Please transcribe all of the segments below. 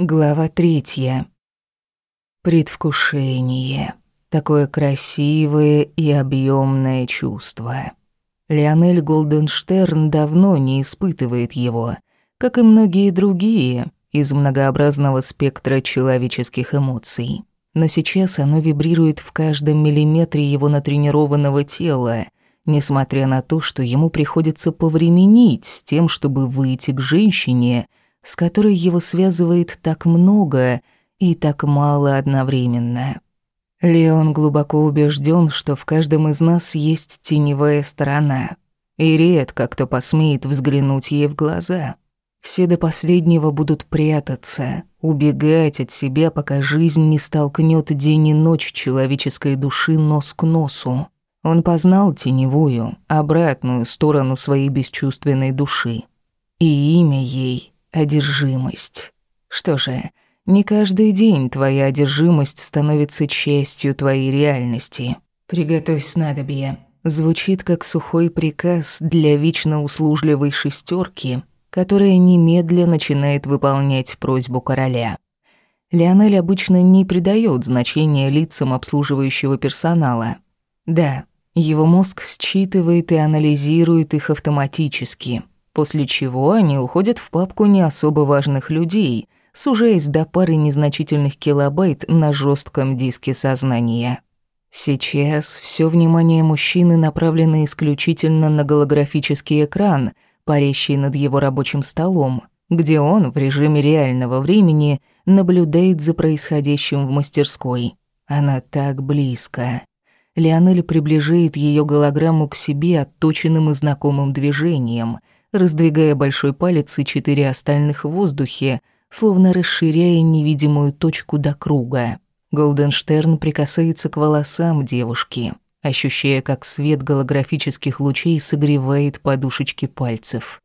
Глава третья. Предвкушение. Такое красивое и объемное чувство. Леонель Голденштерн давно не испытывает его, как и многие другие из многообразного спектра человеческих эмоций. Но сейчас оно вибрирует в каждом миллиметре его натренированного тела, несмотря на то, что ему приходится повременить с тем, чтобы выйти к женщине – с которой его связывает так много и так мало одновременно. Леон глубоко убежден, что в каждом из нас есть теневая сторона, и редко кто посмеет взглянуть ей в глаза. Все до последнего будут прятаться, убегать от себя, пока жизнь не столкнет день и ночь человеческой души нос к носу. Он познал теневую, обратную сторону своей бесчувственной души. И имя ей Одержимость. Что же, не каждый день твоя одержимость становится частью твоей реальности. Приготовь снадобье. Звучит как сухой приказ для вечно услужливой шестерки, которая немедленно начинает выполнять просьбу короля. Леонель обычно не придает значения лицам обслуживающего персонала. Да, его мозг считывает и анализирует их автоматически – после чего они уходят в папку не особо важных людей, сужаясь до пары незначительных килобайт на жестком диске сознания. Сейчас все внимание мужчины направлено исключительно на голографический экран, парящий над его рабочим столом, где он в режиме реального времени наблюдает за происходящим в мастерской. Она так близко. Леонель приближает ее голограмму к себе отточенным и знакомым движением – раздвигая большой палец и четыре остальных в воздухе, словно расширяя невидимую точку до круга. Голденштерн прикасается к волосам девушки, ощущая, как свет голографических лучей согревает подушечки пальцев.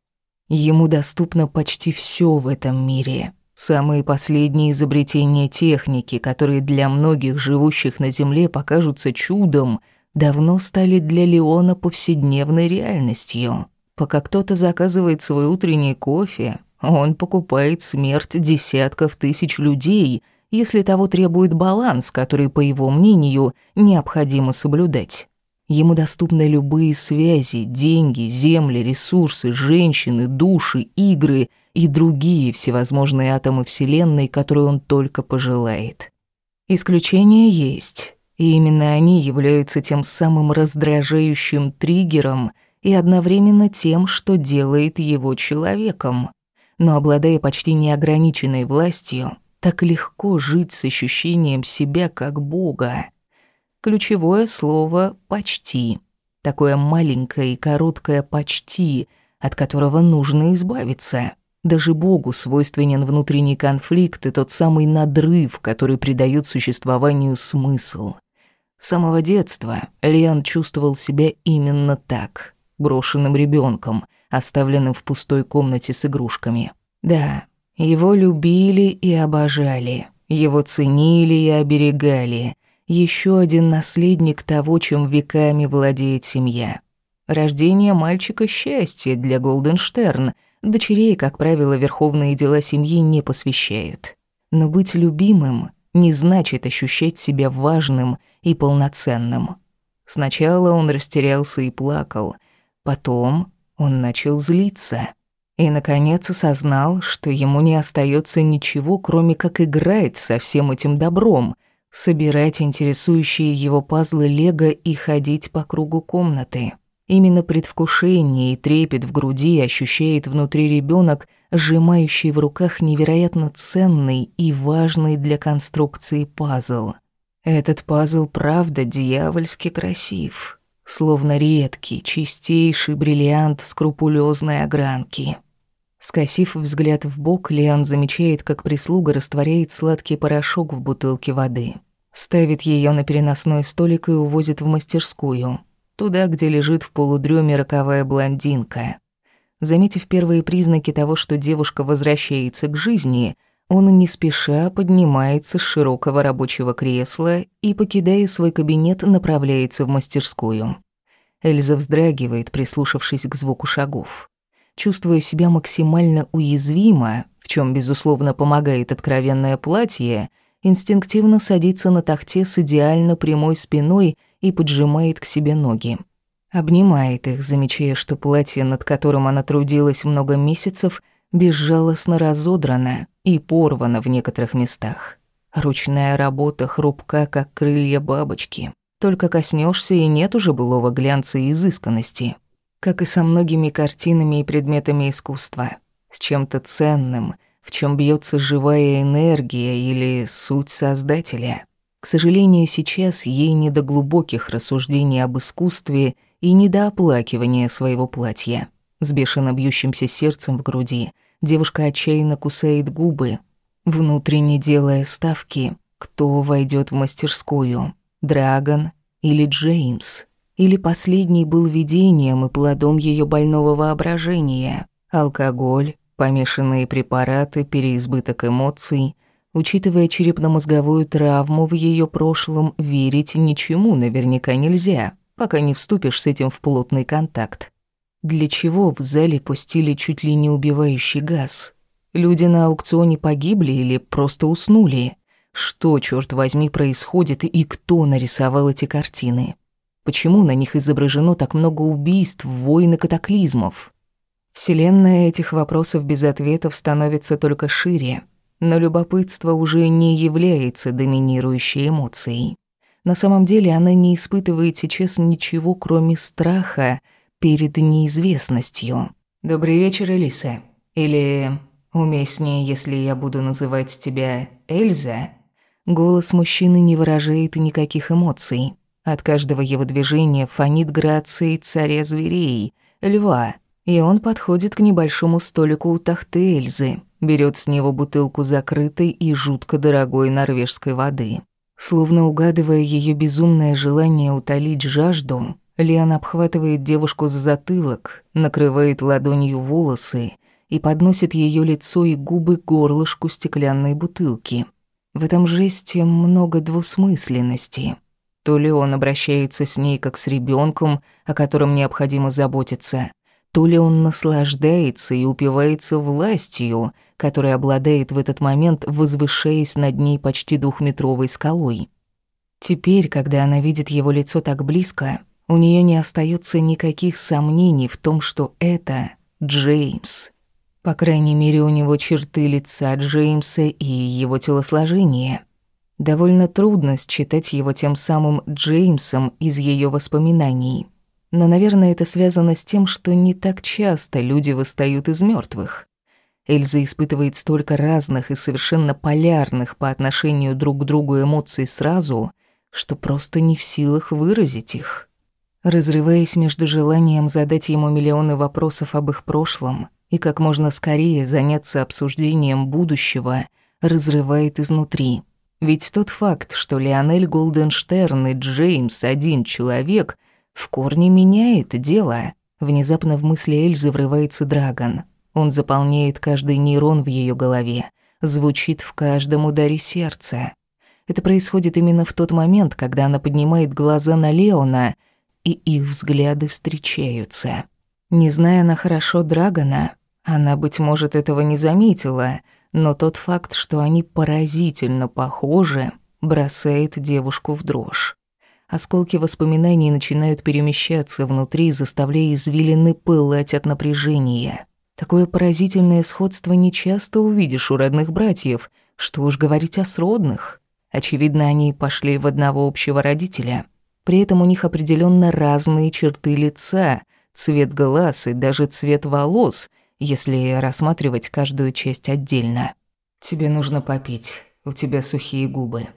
Ему доступно почти все в этом мире. Самые последние изобретения техники, которые для многих живущих на Земле покажутся чудом, давно стали для Леона повседневной реальностью. Пока кто-то заказывает свой утренний кофе, он покупает смерть десятков тысяч людей, если того требует баланс, который, по его мнению, необходимо соблюдать. Ему доступны любые связи, деньги, земли, ресурсы, женщины, души, игры и другие всевозможные атомы Вселенной, которые он только пожелает. Исключения есть, и именно они являются тем самым раздражающим триггером – и одновременно тем, что делает его человеком. Но обладая почти неограниченной властью, так легко жить с ощущением себя как бога. Ключевое слово «почти». Такое маленькое и короткое «почти», от которого нужно избавиться. Даже Богу свойственен внутренний конфликт и тот самый надрыв, который придает существованию смысл. С самого детства Лиан чувствовал себя именно так брошенным ребенком, оставленным в пустой комнате с игрушками. Да, его любили и обожали, его ценили и оберегали. Еще один наследник того, чем веками владеет семья. Рождение мальчика – счастье для Голденштерн. Дочерей, как правило, верховные дела семьи не посвящают. Но быть любимым не значит ощущать себя важным и полноценным. Сначала он растерялся и плакал, Потом он начал злиться и, наконец, осознал, что ему не остается ничего, кроме как играть со всем этим добром, собирать интересующие его пазлы лего и ходить по кругу комнаты. Именно предвкушение и трепет в груди ощущает внутри ребенок, сжимающий в руках невероятно ценный и важный для конструкции пазл. Этот пазл правда дьявольски красив словно редкий, чистейший бриллиант скрупулезной огранки. Скосив взгляд в бок, Лиан замечает, как прислуга растворяет сладкий порошок в бутылке воды. Ставит ее на переносной столик и увозит в мастерскую, туда, где лежит в полудреме роковая блондинка. Заметив первые признаки того, что девушка возвращается к жизни, он не спеша поднимается с широкого рабочего кресла и, покидая свой кабинет, направляется в мастерскую. Эльза вздрагивает, прислушавшись к звуку шагов. чувствуя себя максимально уязвимо, в чем безусловно помогает откровенное платье, инстинктивно садится на тахте с идеально прямой спиной и поджимает к себе ноги. Обнимает их, замечая, что платье, над которым она трудилась много месяцев, безжалостно разодрано и порвано в некоторых местах. Ручная работа хрупка, как крылья бабочки. Только коснешься, и нет уже былого глянца и изысканности. Как и со многими картинами и предметами искусства. С чем-то ценным, в чем бьется живая энергия или суть создателя. К сожалению, сейчас ей не до глубоких рассуждений об искусстве и не до оплакивания своего платья. С бешено бьющимся сердцем в груди девушка отчаянно кусает губы, внутренне делая ставки, кто войдет в мастерскую, Драгон или Джеймс. Или последний был видением и плодом ее больного воображения. Алкоголь, помешанные препараты, переизбыток эмоций. Учитывая черепно-мозговую травму в ее прошлом, верить ничему наверняка нельзя, пока не вступишь с этим в плотный контакт. Для чего в зале пустили чуть ли не убивающий газ? Люди на аукционе погибли или просто уснули? Что, черт возьми, происходит и кто нарисовал эти картины? Почему на них изображено так много убийств, войн и катаклизмов? Вселенная этих вопросов без ответов становится только шире, но любопытство уже не является доминирующей эмоцией. На самом деле она не испытывает сейчас ничего, кроме страха перед неизвестностью. «Добрый вечер, Элиса. Или Уместнее, если я буду называть тебя Эльза. Голос мужчины не выражает никаких эмоций. От каждого его движения фонит грацией царя зверей, льва. И он подходит к небольшому столику у тахты Эльзы, берет с него бутылку закрытой и жутко дорогой норвежской воды. Словно угадывая ее безумное желание утолить жажду, Лиан обхватывает девушку за затылок, накрывает ладонью волосы и подносит ее лицо и губы к горлышку стеклянной бутылки. В этом жесте много двусмысленности. То ли он обращается с ней как с ребенком, о котором необходимо заботиться, то ли он наслаждается и упивается властью, которой обладает в этот момент, возвышаясь над ней почти двухметровой скалой. Теперь, когда она видит его лицо так близко, у нее не остается никаких сомнений в том, что это Джеймс. По крайней мере, у него черты лица Джеймса и его телосложение. Довольно трудно считать его тем самым Джеймсом из ее воспоминаний. Но, наверное, это связано с тем, что не так часто люди восстают из мертвых. Эльза испытывает столько разных и совершенно полярных по отношению друг к другу эмоций сразу, что просто не в силах выразить их. Разрываясь между желанием задать ему миллионы вопросов об их прошлом и как можно скорее заняться обсуждением будущего, разрывает изнутри. Ведь тот факт, что Леонель Голденштерн и Джеймс один человек, в корне меняет дело. Внезапно в мысли Эльзы врывается Драгон. Он заполняет каждый нейрон в ее голове, звучит в каждом ударе сердца. Это происходит именно в тот момент, когда она поднимает глаза на Леона, и их взгляды встречаются. Не зная она хорошо Драгона, она, быть может, этого не заметила, но тот факт, что они поразительно похожи, бросает девушку в дрожь. Осколки воспоминаний начинают перемещаться внутри, заставляя извилины пылать от напряжения. Такое поразительное сходство не часто увидишь у родных братьев, что уж говорить о сродных. Очевидно, они пошли в одного общего родителя. При этом у них определенно разные черты лица, цвет глаз и даже цвет волос — если рассматривать каждую часть отдельно. Тебе нужно попить, у тебя сухие губы.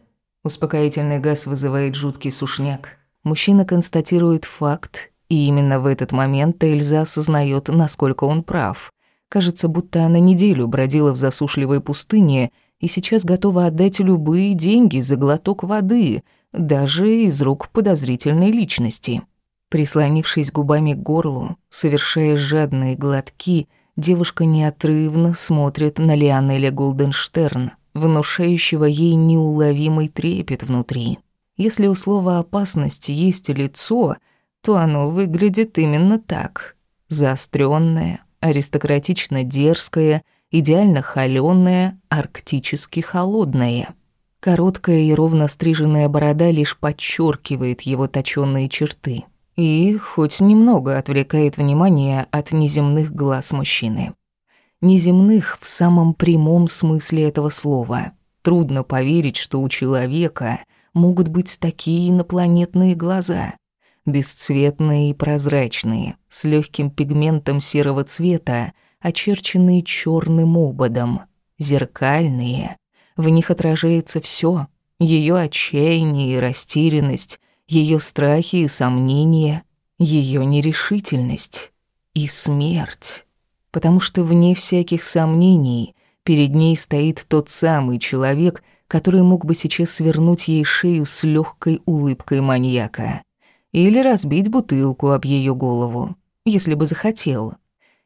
Успокоительный газ вызывает жуткий сушняк. Мужчина констатирует факт, и именно в этот момент Эльза осознает, насколько он прав. Кажется, будто она неделю бродила в засушливой пустыне и сейчас готова отдать любые деньги за глоток воды, даже из рук подозрительной личности. Прислонившись губами к горлу, совершая жадные глотки, девушка неотрывно смотрит на Лионеля Голденштерн, внушающего ей неуловимый трепет внутри. Если у слова «опасность» есть лицо, то оно выглядит именно так. Заострённое, аристократично дерзкое, идеально холёное, арктически холодное. Короткая и ровно стриженная борода лишь подчеркивает его точёные черты и хоть немного отвлекает внимание от неземных глаз мужчины. Неземных в самом прямом смысле этого слова. Трудно поверить, что у человека могут быть такие инопланетные глаза. Бесцветные и прозрачные, с легким пигментом серого цвета, очерченные черным ободом. Зеркальные. В них отражается все: ее отчаяние и растерянность, ее страхи и сомнения, ее нерешительность и смерть. Потому что вне всяких сомнений перед ней стоит тот самый человек, который мог бы сейчас свернуть ей шею с легкой улыбкой маньяка. Или разбить бутылку об ее голову, если бы захотел.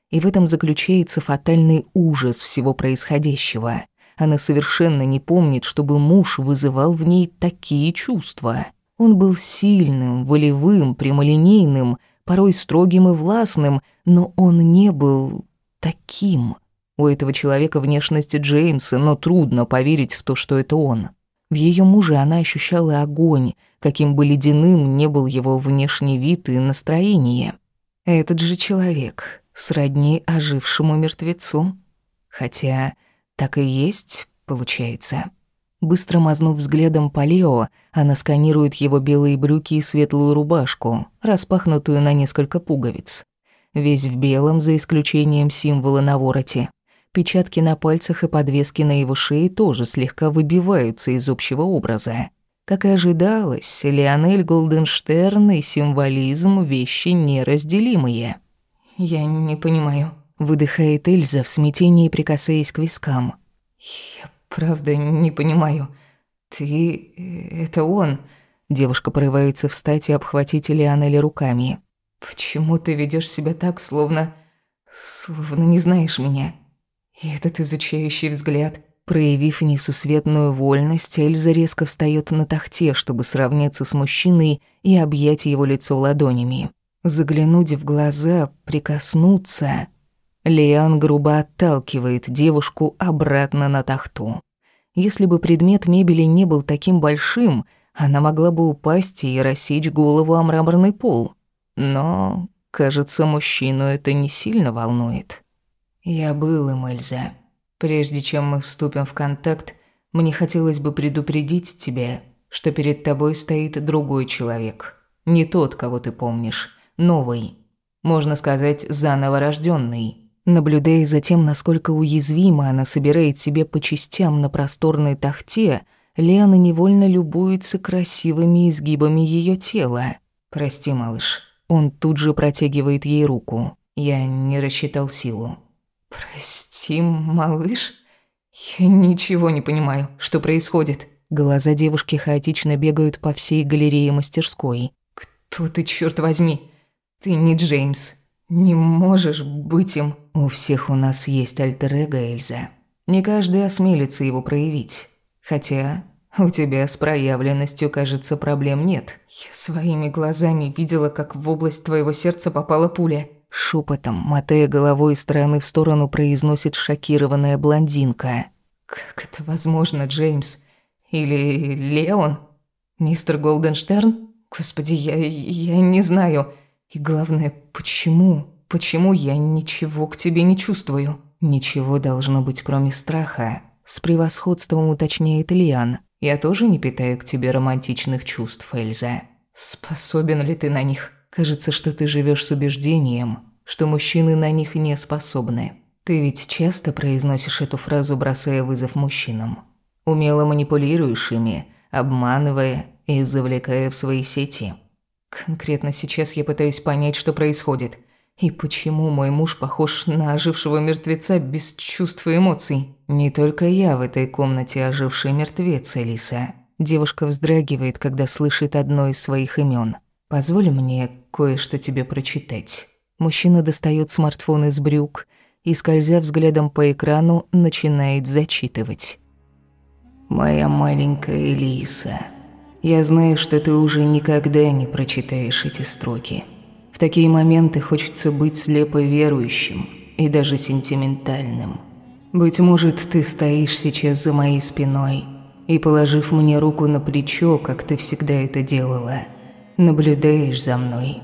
И в этом заключается фатальный ужас всего происходящего. Она совершенно не помнит, чтобы муж вызывал в ней такие чувства. Он был сильным, волевым, прямолинейным, порой строгим и властным, но он не был таким. У этого человека внешность Джеймса, но трудно поверить в то, что это он. В ее муже она ощущала огонь, каким бы ледяным не был его внешний вид и настроение. Этот же человек, сродни ожившему мертвецу. Хотя так и есть, получается. Быстро мазнув взглядом по Лео, она сканирует его белые брюки и светлую рубашку, распахнутую на несколько пуговиц. Весь в белом, за исключением символа на вороте. Печатки на пальцах и подвески на его шее тоже слегка выбиваются из общего образа. Как и ожидалось, Леонель Голденштерн и символизм – вещи неразделимые. «Я не понимаю», – выдыхает Эльза в смятении, прикасаясь к вискам. «Я правда не понимаю. Ты... это он...» Девушка порывается встать и обхватить Леонеля руками. «Почему ты ведешь себя так, словно... словно не знаешь меня?» И этот изучающий взгляд... Проявив несусветную вольность, Эльза резко встает на тахте, чтобы сравняться с мужчиной и объять его лицо ладонями. Заглянуть в глаза, прикоснуться. Лиан грубо отталкивает девушку обратно на тахту. Если бы предмет мебели не был таким большим, она могла бы упасть и рассечь голову о мраморный пол. Но, кажется, мужчину это не сильно волнует. «Я был им, Эльза. Прежде чем мы вступим в контакт, мне хотелось бы предупредить тебя, что перед тобой стоит другой человек. Не тот, кого ты помнишь, новый. Можно сказать, заново рожденный. Наблюдая за тем, насколько уязвимо она собирает себе по частям на просторной тахте, Леона невольно любуется красивыми изгибами ее тела. «Прости, малыш». Он тут же протягивает ей руку. Я не рассчитал силу. «Прости, малыш? Я ничего не понимаю, что происходит». Глаза девушки хаотично бегают по всей галерее мастерской. «Кто ты, черт возьми? Ты не Джеймс. Не можешь быть им. У всех у нас есть альтер-эго, Эльза. Не каждый осмелится его проявить. Хотя у тебя с проявленностью, кажется, проблем нет. Я своими глазами видела, как в область твоего сердца попала пуля. Шепотом, мотая головой из стороны в сторону, произносит шокированная блондинка. «Как это возможно, Джеймс? Или Леон? Мистер Голденштерн? Господи, я, я не знаю. И главное, почему? Почему я ничего к тебе не чувствую? Ничего должно быть, кроме страха. С превосходством уточняет Лиан. Я тоже не питаю к тебе романтичных чувств, Эльза. Способен ли ты на них? Кажется, что ты живешь с убеждением, что мужчины на них не способны. Ты ведь часто произносишь эту фразу, бросая вызов мужчинам. Умело манипулируешь ими, обманывая и завлекая в свои сети. Конкретно сейчас я пытаюсь понять, что происходит. И почему мой муж похож на ожившего мертвеца без чувств и эмоций? Не только я в этой комнате оживший мертвец, Элиса. Девушка вздрагивает, когда слышит одно из своих имен. Позволь мне кое-что тебе прочитать. Мужчина достает смартфон из брюк и, скользя взглядом по экрану, начинает зачитывать. «Моя маленькая Элиса...» Я знаю, что ты уже никогда не прочитаешь эти строки. В такие моменты хочется быть слепо верующим, и даже сентиментальным. Быть может, ты стоишь сейчас за моей спиной и, положив мне руку на плечо, как ты всегда это делала, наблюдаешь за мной.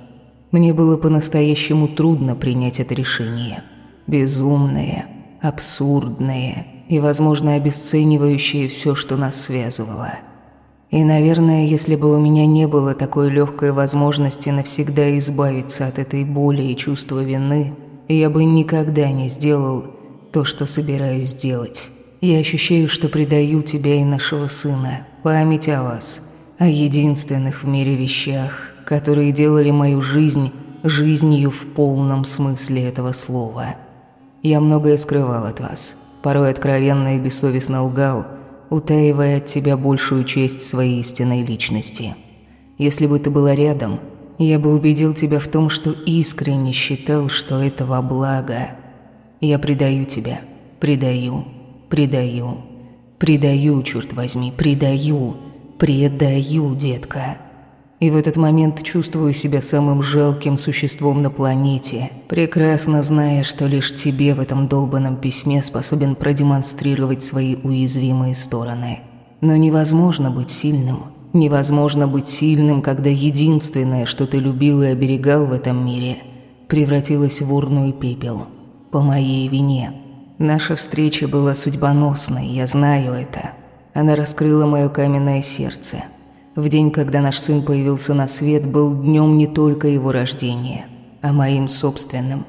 Мне было по-настоящему трудно принять это решение. Безумное, абсурдное и, возможно, обесценивающее все, что нас связывало – и, наверное, если бы у меня не было такой легкой возможности навсегда избавиться от этой боли и чувства вины, я бы никогда не сделал то, что собираюсь сделать. Я ощущаю, что предаю тебя и нашего сына, память о вас, о единственных в мире вещах, которые делали мою жизнь жизнью в полном смысле этого слова. Я многое скрывал от вас, порой откровенно и бессовестно лгал – утаивая от тебя большую часть своей истинной личности. Если бы ты была рядом, я бы убедил тебя в том, что искренне считал, что это во благо. Я предаю тебя, предаю, предаю, предаю, черт возьми, предаю, предаю, детка. И в этот момент чувствую себя самым жалким существом на планете, прекрасно зная, что лишь тебе в этом долбанном письме способен продемонстрировать свои уязвимые стороны. Но невозможно быть сильным. Невозможно быть сильным, когда единственное, что ты любил и оберегал в этом мире, превратилось в урну и пепел. По моей вине. Наша встреча была судьбоносной, я знаю это. Она раскрыла мое каменное сердце – в день, когда наш сын появился на свет, был днем не только его рождения, а моим собственным.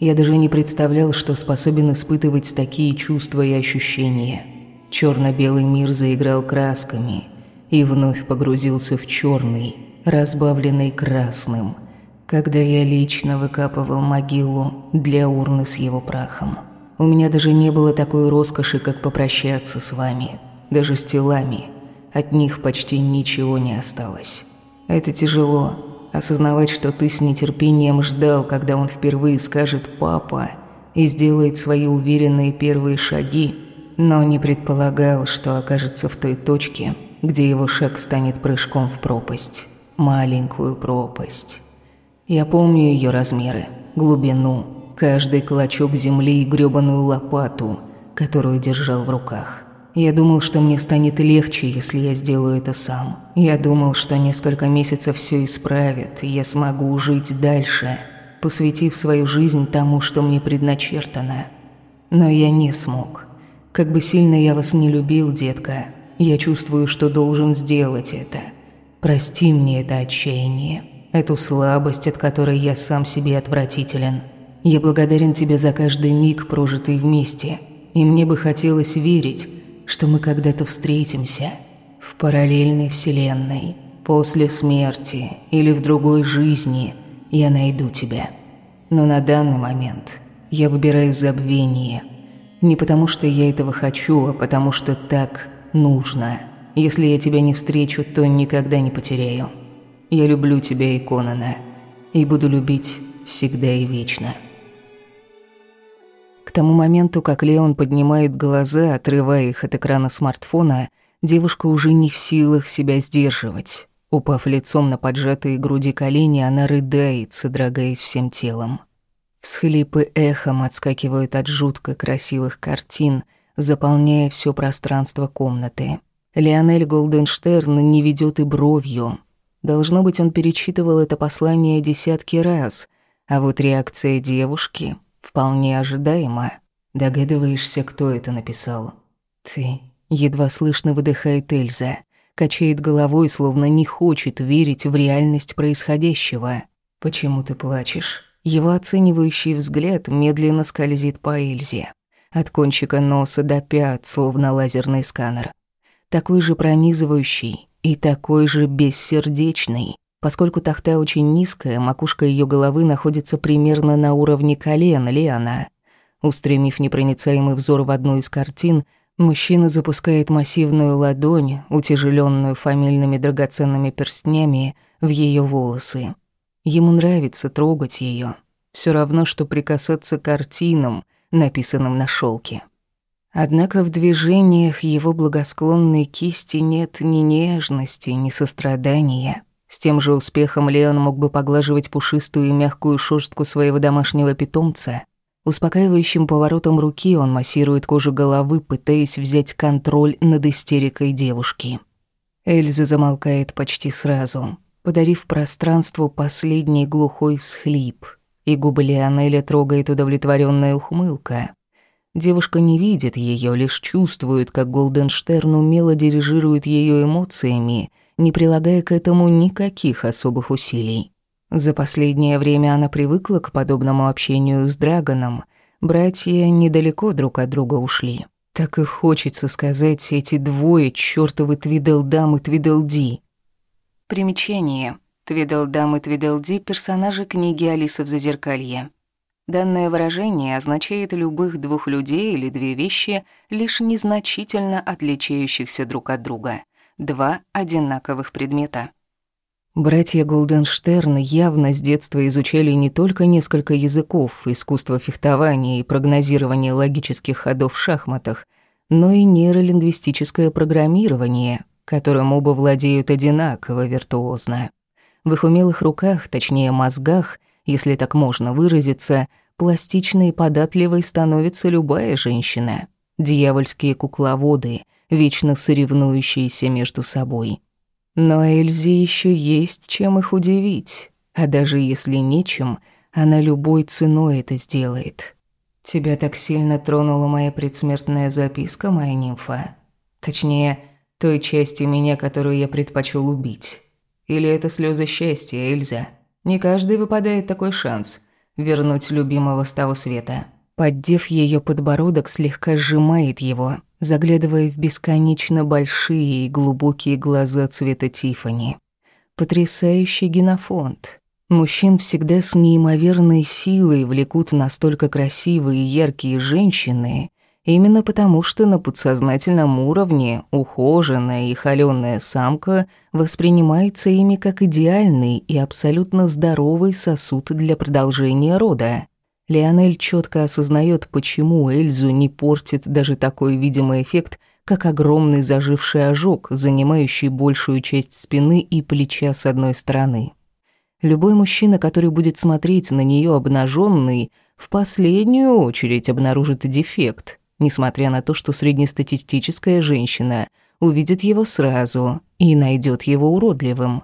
Я даже не представлял, что способен испытывать такие чувства и ощущения. Черно-белый мир заиграл красками и вновь погрузился в черный, разбавленный красным, когда я лично выкапывал могилу для урны с его прахом. У меня даже не было такой роскоши, как попрощаться с вами, даже с телами – от них почти ничего не осталось. Это тяжело, осознавать, что ты с нетерпением ждал, когда он впервые скажет «папа» и сделает свои уверенные первые шаги, но не предполагал, что окажется в той точке, где его шаг станет прыжком в пропасть. Маленькую пропасть. Я помню ее размеры, глубину, каждый клочок земли и грёбаную лопату, которую держал в руках. Я думал, что мне станет легче, если я сделаю это сам. Я думал, что несколько месяцев все исправит, и я смогу жить дальше, посвятив свою жизнь тому, что мне предначертано. Но я не смог. Как бы сильно я вас не любил, детка, я чувствую, что должен сделать это. Прости мне это отчаяние, эту слабость, от которой я сам себе отвратителен. Я благодарен тебе за каждый миг, прожитый вместе, и мне бы хотелось верить, что мы когда-то встретимся в параллельной вселенной, после смерти или в другой жизни я найду тебя. Но на данный момент я выбираю забвение. Не потому что я этого хочу, а потому что так нужно. Если я тебя не встречу, то никогда не потеряю. Я люблю тебя, Иконана, и буду любить всегда и вечно тому моменту, как Леон поднимает глаза, отрывая их от экрана смартфона, девушка уже не в силах себя сдерживать. Упав лицом на поджатые груди колени, она рыдает, содрогаясь всем телом. Всхлипы эхом отскакивают от жутко красивых картин, заполняя все пространство комнаты. Леонель Голденштерн не ведет и бровью. Должно быть, он перечитывал это послание десятки раз, а вот реакция девушки Вполне ожидаемо. Догадываешься, кто это написал? Ты. Едва слышно выдыхает Эльза. Качает головой, словно не хочет верить в реальность происходящего. Почему ты плачешь? Его оценивающий взгляд медленно скользит по Эльзе. От кончика носа до пят, словно лазерный сканер. Такой же пронизывающий и такой же бессердечный. Поскольку тахта очень низкая, макушка ее головы находится примерно на уровне колен Лиана. Устремив непроницаемый взор в одну из картин, мужчина запускает массивную ладонь, утяжеленную фамильными драгоценными перстнями, в ее волосы. Ему нравится трогать ее. Все равно, что прикасаться к картинам, написанным на шелке. Однако в движениях его благосклонной кисти нет ни нежности, ни сострадания. С тем же успехом Леон мог бы поглаживать пушистую и мягкую шерстку своего домашнего питомца. Успокаивающим поворотом руки он массирует кожу головы, пытаясь взять контроль над истерикой девушки. Эльза замолкает почти сразу, подарив пространству последний глухой всхлип, и губы Лионеля трогает удовлетворенная ухмылка. Девушка не видит ее, лишь чувствует, как Голденштерн умело дирижирует ее эмоциями, не прилагая к этому никаких особых усилий. За последнее время она привыкла к подобному общению с Драгоном. Братья недалеко друг от друга ушли. Так и хочется сказать эти двое чёртовы Твиделдам и Твиделди. Примечание. Твиделдам и Твиделди – персонажи книги «Алиса в зазеркалье». Данное выражение означает любых двух людей или две вещи, лишь незначительно отличающихся друг от друга. Два одинаковых предмета. Братья Голденштерн явно с детства изучали не только несколько языков, искусство фехтования и прогнозирование логических ходов в шахматах, но и нейролингвистическое программирование, которым оба владеют одинаково виртуозно. В их умелых руках, точнее мозгах, если так можно выразиться, пластичной и податливой становится любая женщина. Дьявольские кукловоды, вечно соревнующиеся между собой – но Эльзе еще есть чем их удивить, а даже если нечем, она любой ценой это сделает. Тебя так сильно тронула моя предсмертная записка, моя нимфа. Точнее, той части меня, которую я предпочел убить. Или это слезы счастья, Эльза? Не каждый выпадает такой шанс вернуть любимого с того света. Поддев ее подбородок, слегка сжимает его, заглядывая в бесконечно большие и глубокие глаза цвета Тифани. Потрясающий генофонд. Мужчин всегда с неимоверной силой влекут настолько красивые и яркие женщины, именно потому что на подсознательном уровне ухоженная и холёная самка воспринимается ими как идеальный и абсолютно здоровый сосуд для продолжения рода. Леонель четко осознает, почему Эльзу не портит даже такой видимый эффект, как огромный заживший ожог, занимающий большую часть спины и плеча с одной стороны. Любой мужчина, который будет смотреть на нее обнаженный, в последнюю очередь обнаружит дефект, несмотря на то, что среднестатистическая женщина увидит его сразу и найдет его уродливым.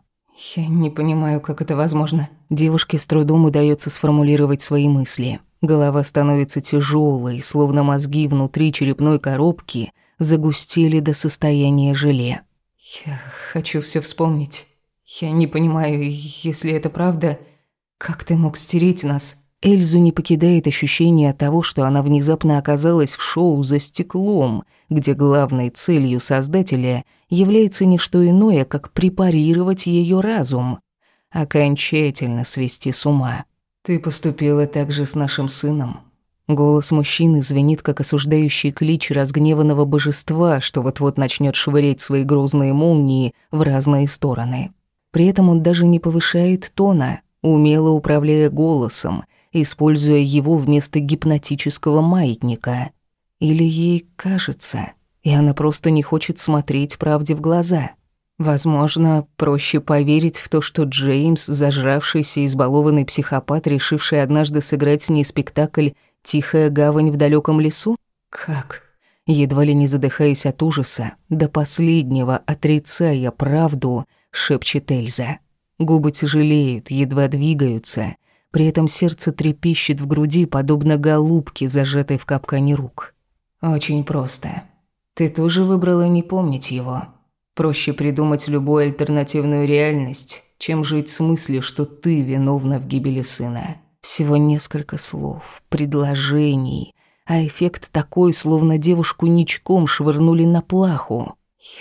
«Я не понимаю, как это возможно». Девушке с трудом удается сформулировать свои мысли. Голова становится тяжелой, словно мозги внутри черепной коробки загустели до состояния желе. «Я хочу все вспомнить. Я не понимаю, если это правда, как ты мог стереть нас?» Эльзу не покидает ощущение того, что она внезапно оказалась в шоу «За стеклом», где главной целью создателя является не что иное, как препарировать ее разум, окончательно свести с ума. «Ты поступила так же с нашим сыном». Голос мужчины звенит, как осуждающий клич разгневанного божества, что вот-вот начнет швырять свои грозные молнии в разные стороны. При этом он даже не повышает тона, умело управляя голосом, используя его вместо гипнотического маятника. Или ей кажется, и она просто не хочет смотреть правде в глаза. Возможно, проще поверить в то, что Джеймс, зажравшийся избалованный психопат, решивший однажды сыграть с ней спектакль «Тихая гавань в далеком лесу»? Как? Едва ли не задыхаясь от ужаса, до последнего отрицая правду, шепчет Эльза. Губы тяжелеют, едва двигаются, при этом сердце трепещет в груди, подобно голубке, зажатой в капкане рук. Очень просто. Ты тоже выбрала не помнить его. Проще придумать любую альтернативную реальность, чем жить с мыслью, что ты виновна в гибели сына. Всего несколько слов, предложений, а эффект такой, словно девушку ничком швырнули на плаху.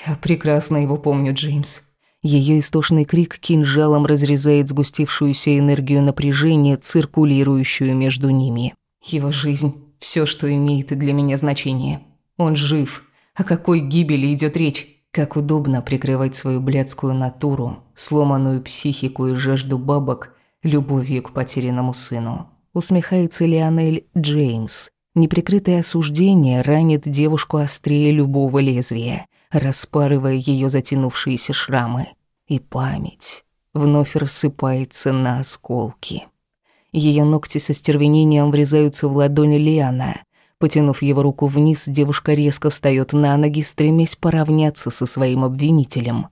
Я прекрасно его помню, Джеймс. Ее истошный крик кинжалом разрезает сгустившуюся энергию напряжения, циркулирующую между ними. Его жизнь – все, что имеет для меня значение. Он жив. О какой гибели идет речь? Как удобно прикрывать свою блядскую натуру, сломанную психику и жажду бабок любовью к потерянному сыну. Усмехается Лионель Джеймс. Неприкрытое осуждение ранит девушку острее любого лезвия – распарывая ее затянувшиеся шрамы. И память вновь рассыпается на осколки. Ее ногти со стервенением врезаются в ладони Лиана. Потянув его руку вниз, девушка резко встает на ноги, стремясь поравняться со своим обвинителем.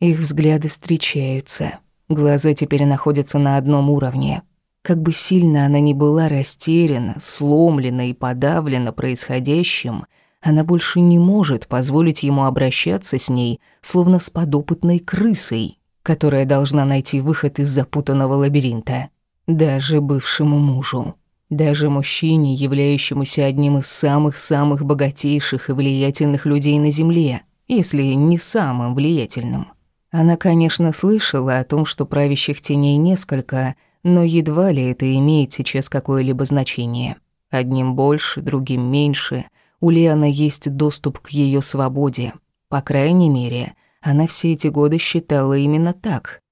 Их взгляды встречаются. Глаза теперь находятся на одном уровне. Как бы сильно она ни была растеряна, сломлена и подавлена происходящим, она больше не может позволить ему обращаться с ней, словно с подопытной крысой, которая должна найти выход из запутанного лабиринта. Даже бывшему мужу. Даже мужчине, являющемуся одним из самых-самых богатейших и влиятельных людей на Земле, если не самым влиятельным. Она, конечно, слышала о том, что правящих теней несколько – но едва ли это имеет сейчас какое-либо значение. Одним больше, другим меньше. У Лианы есть доступ к ее свободе. По крайней мере, она все эти годы считала именно так.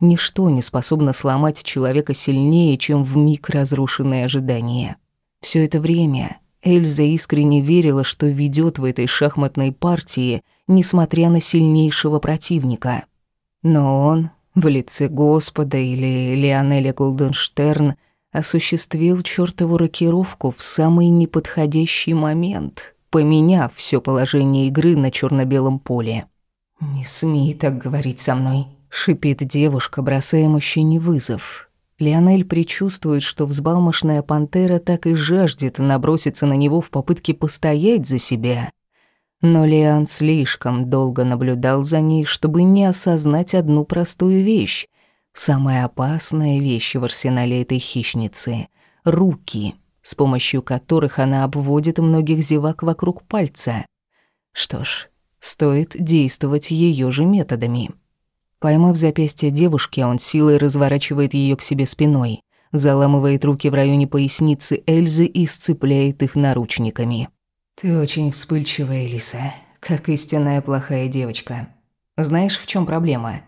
Ничто не способно сломать человека сильнее, чем в миг разрушенные ожидания. Все это время Эльза искренне верила, что ведет в этой шахматной партии, несмотря на сильнейшего противника. Но он в лице Господа или Лионеля Голденштерн осуществил чертову рокировку в самый неподходящий момент, поменяв все положение игры на черно белом поле. «Не смей так говорить со мной», — шипит девушка, бросая мужчине вызов. Лионель предчувствует, что взбалмошная пантера так и жаждет наброситься на него в попытке постоять за себя — но Лиан слишком долго наблюдал за ней, чтобы не осознать одну простую вещь. Самая опасная вещь в арсенале этой хищницы — руки, с помощью которых она обводит многих зевак вокруг пальца. Что ж, стоит действовать ее же методами. Поймав запястье девушки, он силой разворачивает ее к себе спиной, заламывает руки в районе поясницы Эльзы и сцепляет их наручниками. «Ты очень вспыльчивая, Элиса, как истинная плохая девочка. Знаешь, в чем проблема?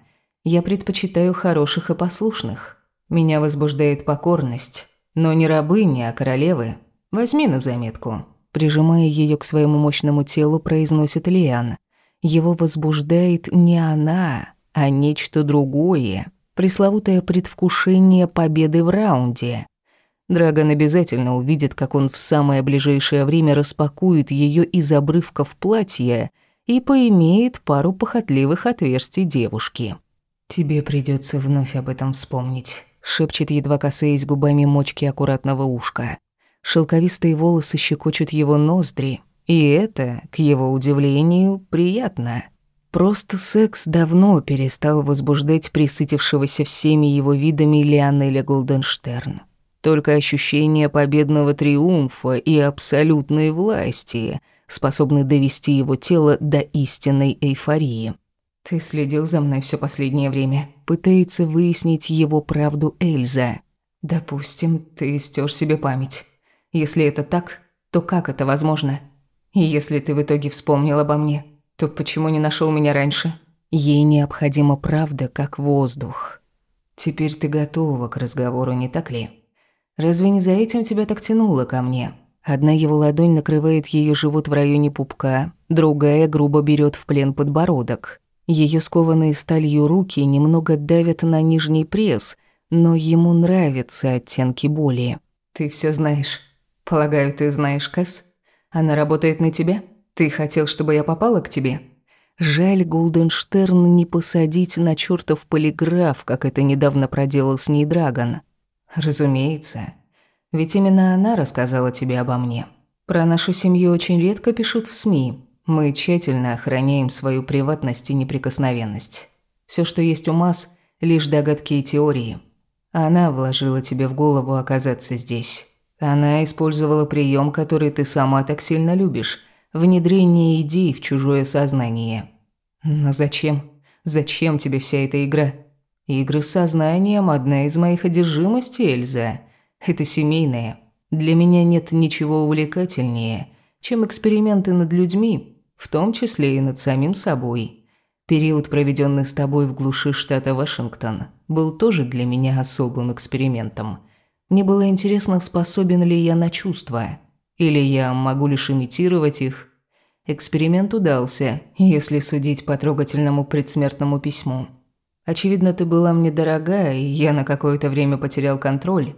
Я предпочитаю хороших и послушных. Меня возбуждает покорность, но не рабыни, а королевы. Возьми на заметку». Прижимая ее к своему мощному телу, произносит Лиан. Его возбуждает не она, а нечто другое. Пресловутое предвкушение победы в раунде. Драгон обязательно увидит, как он в самое ближайшее время распакует ее из обрывков платья и поимеет пару похотливых отверстий девушки. «Тебе придется вновь об этом вспомнить», — шепчет, едва касаясь губами мочки аккуратного ушка. Шелковистые волосы щекочут его ноздри, и это, к его удивлению, приятно. Просто секс давно перестал возбуждать присытившегося всеми его видами Лионеля Голденштерн. Только ощущение победного триумфа и абсолютной власти способны довести его тело до истинной эйфории. «Ты следил за мной все последнее время», пытается выяснить его правду Эльза. «Допустим, ты стер себе память. Если это так, то как это возможно? И если ты в итоге вспомнил обо мне, то почему не нашел меня раньше?» Ей необходима правда, как воздух. Теперь ты готова к разговору, не так ли? Разве не за этим тебя так тянуло ко мне? Одна его ладонь накрывает ее живот в районе пупка, другая грубо берет в плен подбородок. Ее скованные сталью руки немного давят на нижний пресс, но ему нравятся оттенки боли. Ты все знаешь. Полагаю, ты знаешь Кэс? Она работает на тебя? Ты хотел, чтобы я попала к тебе? Жаль, Голденштерн не посадить на чертов полиграф, как это недавно проделал с ней Драгон. Разумеется. Ведь именно она рассказала тебе обо мне. Про нашу семью очень редко пишут в СМИ. Мы тщательно охраняем свою приватность и неприкосновенность. Все, что есть у Мас, лишь догадки и теории. Она вложила тебе в голову оказаться здесь. Она использовала прием, который ты сама так сильно любишь – внедрение идей в чужое сознание. Но зачем? Зачем тебе вся эта игра? Игры с сознанием – одна из моих одержимостей, Эльза. Это семейное. Для меня нет ничего увлекательнее, чем эксперименты над людьми, в том числе и над самим собой. Период, проведенный с тобой в глуши штата Вашингтон, был тоже для меня особым экспериментом. Мне было интересно, способен ли я на чувства, или я могу лишь имитировать их. Эксперимент удался, если судить по трогательному предсмертному письму. Очевидно, ты была мне дорога, и я на какое-то время потерял контроль.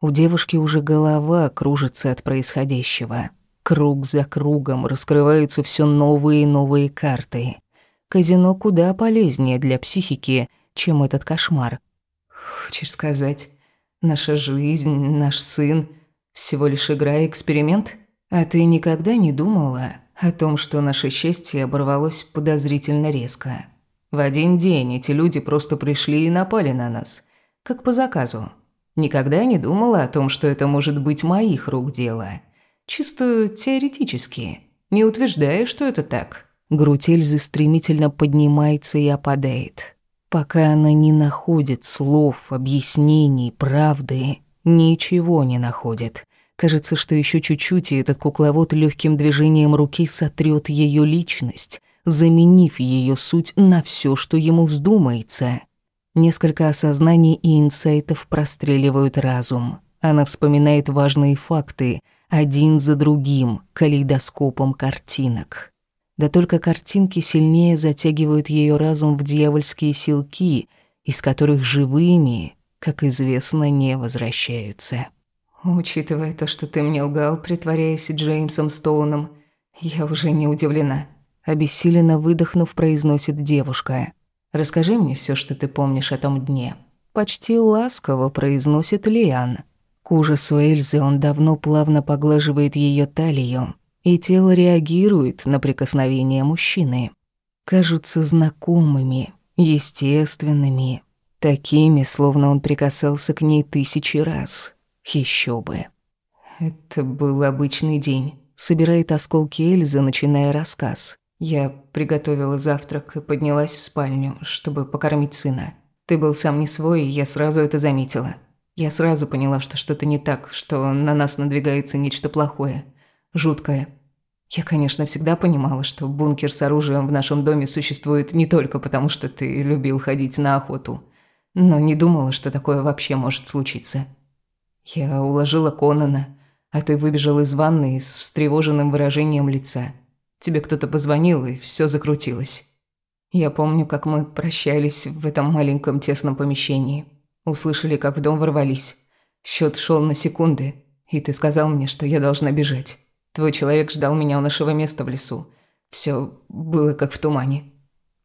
У девушки уже голова кружится от происходящего. Круг за кругом раскрываются все новые и новые карты. Казино куда полезнее для психики, чем этот кошмар. Хочешь сказать, наша жизнь, наш сын — всего лишь игра и эксперимент? А ты никогда не думала о том, что наше счастье оборвалось подозрительно резко? В один день эти люди просто пришли и напали на нас, как по заказу. Никогда не думала о том, что это может быть моих рук дело. Чисто теоретически. Не утверждаю, что это так. Грудь Эльзы стремительно поднимается и опадает. Пока она не находит слов, объяснений, правды, ничего не находит. Кажется, что еще чуть-чуть, и этот кукловод легким движением руки сотрет ее личность, заменив ее суть на все, что ему вздумается. Несколько осознаний и инсайтов простреливают разум. Она вспоминает важные факты, один за другим, калейдоскопом картинок. Да только картинки сильнее затягивают ее разум в дьявольские силки, из которых живыми, как известно, не возвращаются. «Учитывая то, что ты мне лгал, притворяясь Джеймсом Стоуном, я уже не удивлена», — обессиленно выдохнув, произносит девушка. Расскажи мне все, что ты помнишь о том дне». Почти ласково произносит Лиан. К ужасу Эльзы он давно плавно поглаживает ее талию, и тело реагирует на прикосновение мужчины. Кажутся знакомыми, естественными, такими, словно он прикасался к ней тысячи раз. Еще бы. Это был обычный день. Собирает осколки Эльзы, начиная рассказ. Я приготовила завтрак и поднялась в спальню, чтобы покормить сына. Ты был сам не свой, и я сразу это заметила. Я сразу поняла, что что-то не так, что на нас надвигается нечто плохое, жуткое. Я, конечно, всегда понимала, что бункер с оружием в нашем доме существует не только потому, что ты любил ходить на охоту, но не думала, что такое вообще может случиться. Я уложила Конана, а ты выбежал из ванны с встревоженным выражением лица – Тебе кто-то позвонил, и все закрутилось. Я помню, как мы прощались в этом маленьком тесном помещении. Услышали, как в дом ворвались. Счет шел на секунды, и ты сказал мне, что я должна бежать. Твой человек ждал меня у нашего места в лесу. Все было как в тумане.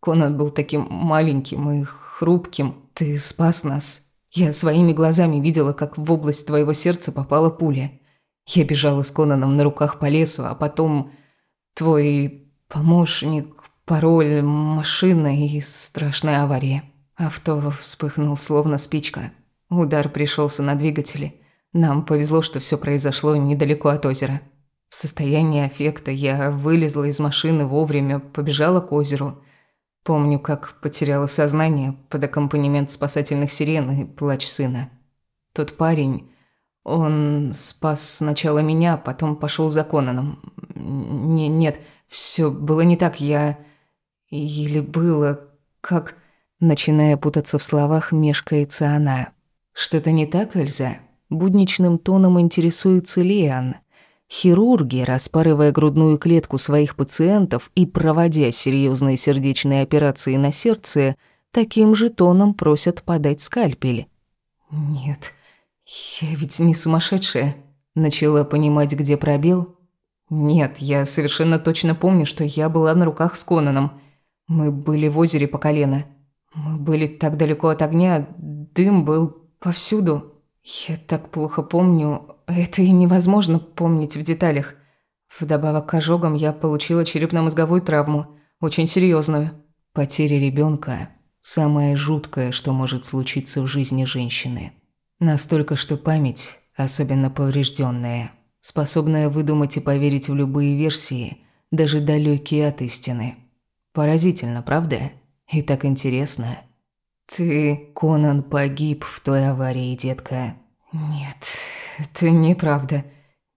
Конан был таким маленьким и хрупким. Ты спас нас. Я своими глазами видела, как в область твоего сердца попала пуля. Я бежала с Конаном на руках по лесу, а потом Твой помощник, пароль, машина и страшная авария. Авто вспыхнул словно спичка. Удар пришелся на двигатели. Нам повезло, что все произошло недалеко от озера. В состоянии аффекта я вылезла из машины вовремя, побежала к озеру. Помню, как потеряла сознание под аккомпанемент спасательных сирен и плач сына. Тот парень, он спас сначала меня, потом пошел за Конаном. Не, нет, все было не так. Я... Или было... Как... Начиная путаться в словах, мешкается она. «Что-то не так, Эльза?» Будничным тоном интересуется Лиан. Хирурги, распарывая грудную клетку своих пациентов и проводя серьезные сердечные операции на сердце, таким же тоном просят подать скальпель. «Нет, я ведь не сумасшедшая». Начала понимать, где пробел, «Нет, я совершенно точно помню, что я была на руках с Конаном. Мы были в озере по колено. Мы были так далеко от огня, дым был повсюду. Я так плохо помню, это и невозможно помнить в деталях. Вдобавок к ожогам я получила черепно-мозговую травму, очень серьезную. Потеря ребенка – самое жуткое, что может случиться в жизни женщины. Настолько, что память, особенно поврежденная, способная выдумать и поверить в любые версии, даже далекие от истины. Поразительно, правда? И так интересно. Ты, Конан, погиб в той аварии, детка. Нет, это неправда.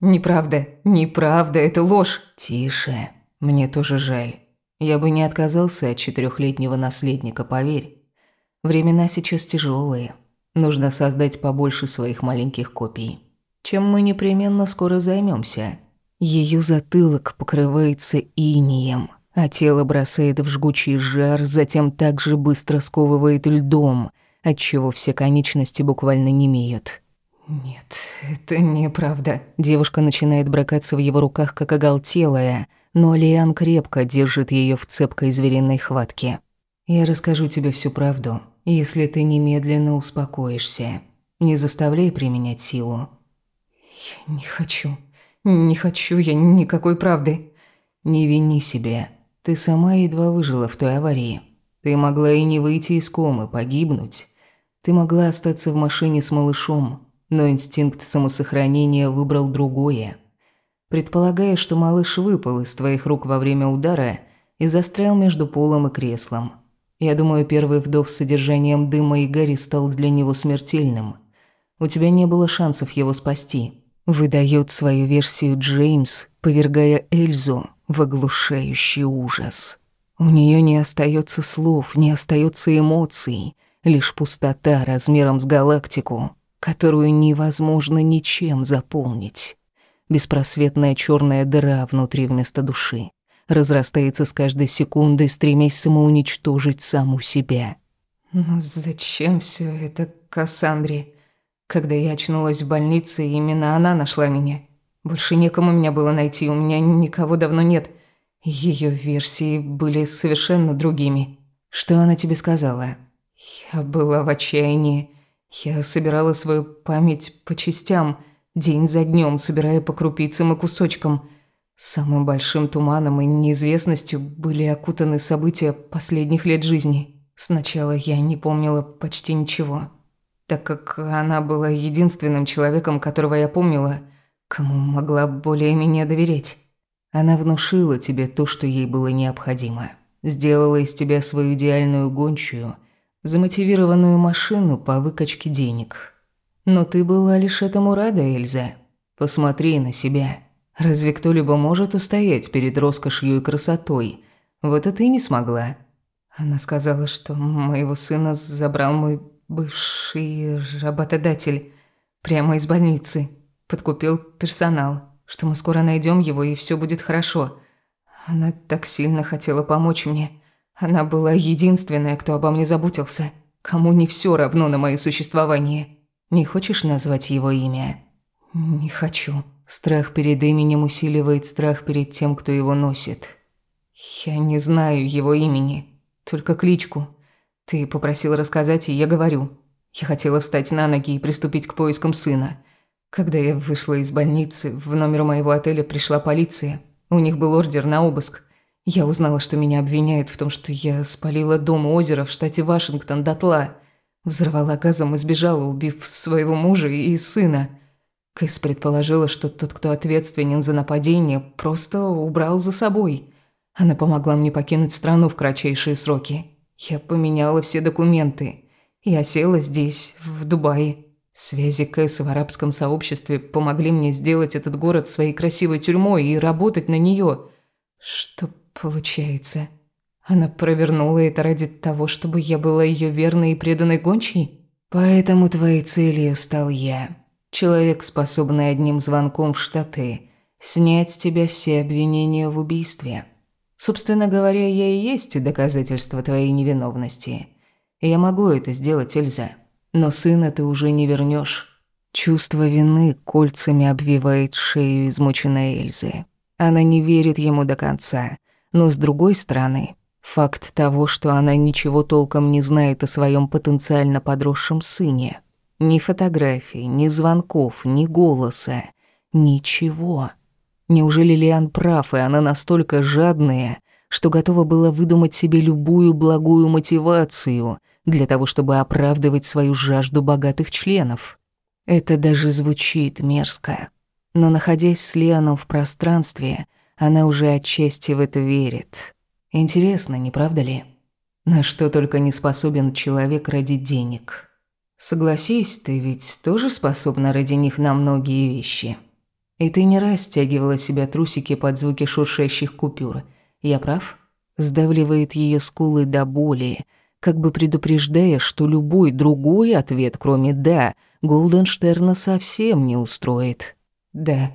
Неправда, неправда, это ложь. Тише. Мне тоже жаль. Я бы не отказался от четырехлетнего наследника, поверь. Времена сейчас тяжелые. Нужно создать побольше своих маленьких копий чем мы непременно скоро займемся. Ее затылок покрывается инием, а тело бросает в жгучий жар, затем также быстро сковывает льдом, отчего все конечности буквально немеют. Нет, это неправда. Девушка начинает бракаться в его руках, как оголтелая, но Лиан крепко держит ее в цепкой звериной хватке. Я расскажу тебе всю правду, если ты немедленно успокоишься. Не заставляй применять силу. Я не хочу. Не хочу я никакой правды. Не вини себя. Ты сама едва выжила в той аварии. Ты могла и не выйти из комы, погибнуть. Ты могла остаться в машине с малышом, но инстинкт самосохранения выбрал другое. Предполагая, что малыш выпал из твоих рук во время удара и застрял между полом и креслом. Я думаю, первый вдох с содержанием дыма и гари стал для него смертельным. У тебя не было шансов его спасти. Выдает свою версию Джеймс, повергая Эльзу в оглушающий ужас. У нее не остается слов, не остается эмоций, лишь пустота размером с галактику, которую невозможно ничем заполнить. Беспросветная черная дыра внутри вместо души разрастается с каждой секундой, стремясь самоуничтожить саму себя. Но зачем все это Кассандре? Когда я очнулась в больнице, именно она нашла меня. Больше некому меня было найти, у меня никого давно нет. Ее версии были совершенно другими. Что она тебе сказала? Я была в отчаянии. Я собирала свою память по частям, день за днем, собирая по крупицам и кусочкам. Самым большим туманом и неизвестностью были окутаны события последних лет жизни. Сначала я не помнила почти ничего, так как она была единственным человеком, которого я помнила, кому могла более-менее доверять. Она внушила тебе то, что ей было необходимо. Сделала из тебя свою идеальную гончую – замотивированную машину по выкачке денег. Но ты была лишь этому рада, Эльза. Посмотри на себя. Разве кто-либо может устоять перед роскошью и красотой? Вот и ты не смогла. Она сказала, что моего сына забрал мой бывший работодатель прямо из больницы. Подкупил персонал, что мы скоро найдем его и все будет хорошо. Она так сильно хотела помочь мне. Она была единственная, кто обо мне заботился, кому не все равно на мое существование. Не хочешь назвать его имя? Не хочу. Страх перед именем усиливает страх перед тем, кто его носит. Я не знаю его имени, только кличку. Ты попросил рассказать, и я говорю. Я хотела встать на ноги и приступить к поискам сына. Когда я вышла из больницы, в номер моего отеля пришла полиция. У них был ордер на обыск. Я узнала, что меня обвиняют в том, что я спалила дом озера в штате Вашингтон дотла. Взорвала газом и сбежала, убив своего мужа и сына. Кэс предположила, что тот, кто ответственен за нападение, просто убрал за собой. Она помогла мне покинуть страну в кратчайшие сроки. Я поменяла все документы и осела здесь, в Дубае. Связи Кэс в арабском сообществе помогли мне сделать этот город своей красивой тюрьмой и работать на нее, что Получается, она провернула это ради того, чтобы я была ее верной и преданной гончей? Поэтому твоей целью стал я. Человек, способный одним звонком в Штаты снять с тебя все обвинения в убийстве. Собственно говоря, я и есть доказательство твоей невиновности. Я могу это сделать, Эльза. Но сына ты уже не вернешь. Чувство вины кольцами обвивает шею измученной Эльзы. Она не верит ему до конца. Но с другой стороны, факт того, что она ничего толком не знает о своем потенциально подросшем сыне. Ни фотографий, ни звонков, ни голоса. Ничего. Неужели Лиан прав, и она настолько жадная, что готова была выдумать себе любую благую мотивацию для того, чтобы оправдывать свою жажду богатых членов? Это даже звучит мерзко. Но находясь с Лианом в пространстве – она уже отчасти в это верит. Интересно, не правда ли? На что только не способен человек ради денег. Согласись, ты ведь тоже способна ради них на многие вещи. И ты не раз стягивала себя трусики под звуки шуршащих купюр. Я прав? Сдавливает ее скулы до боли, как бы предупреждая, что любой другой ответ, кроме «да», Голденштерна совсем не устроит. «Да,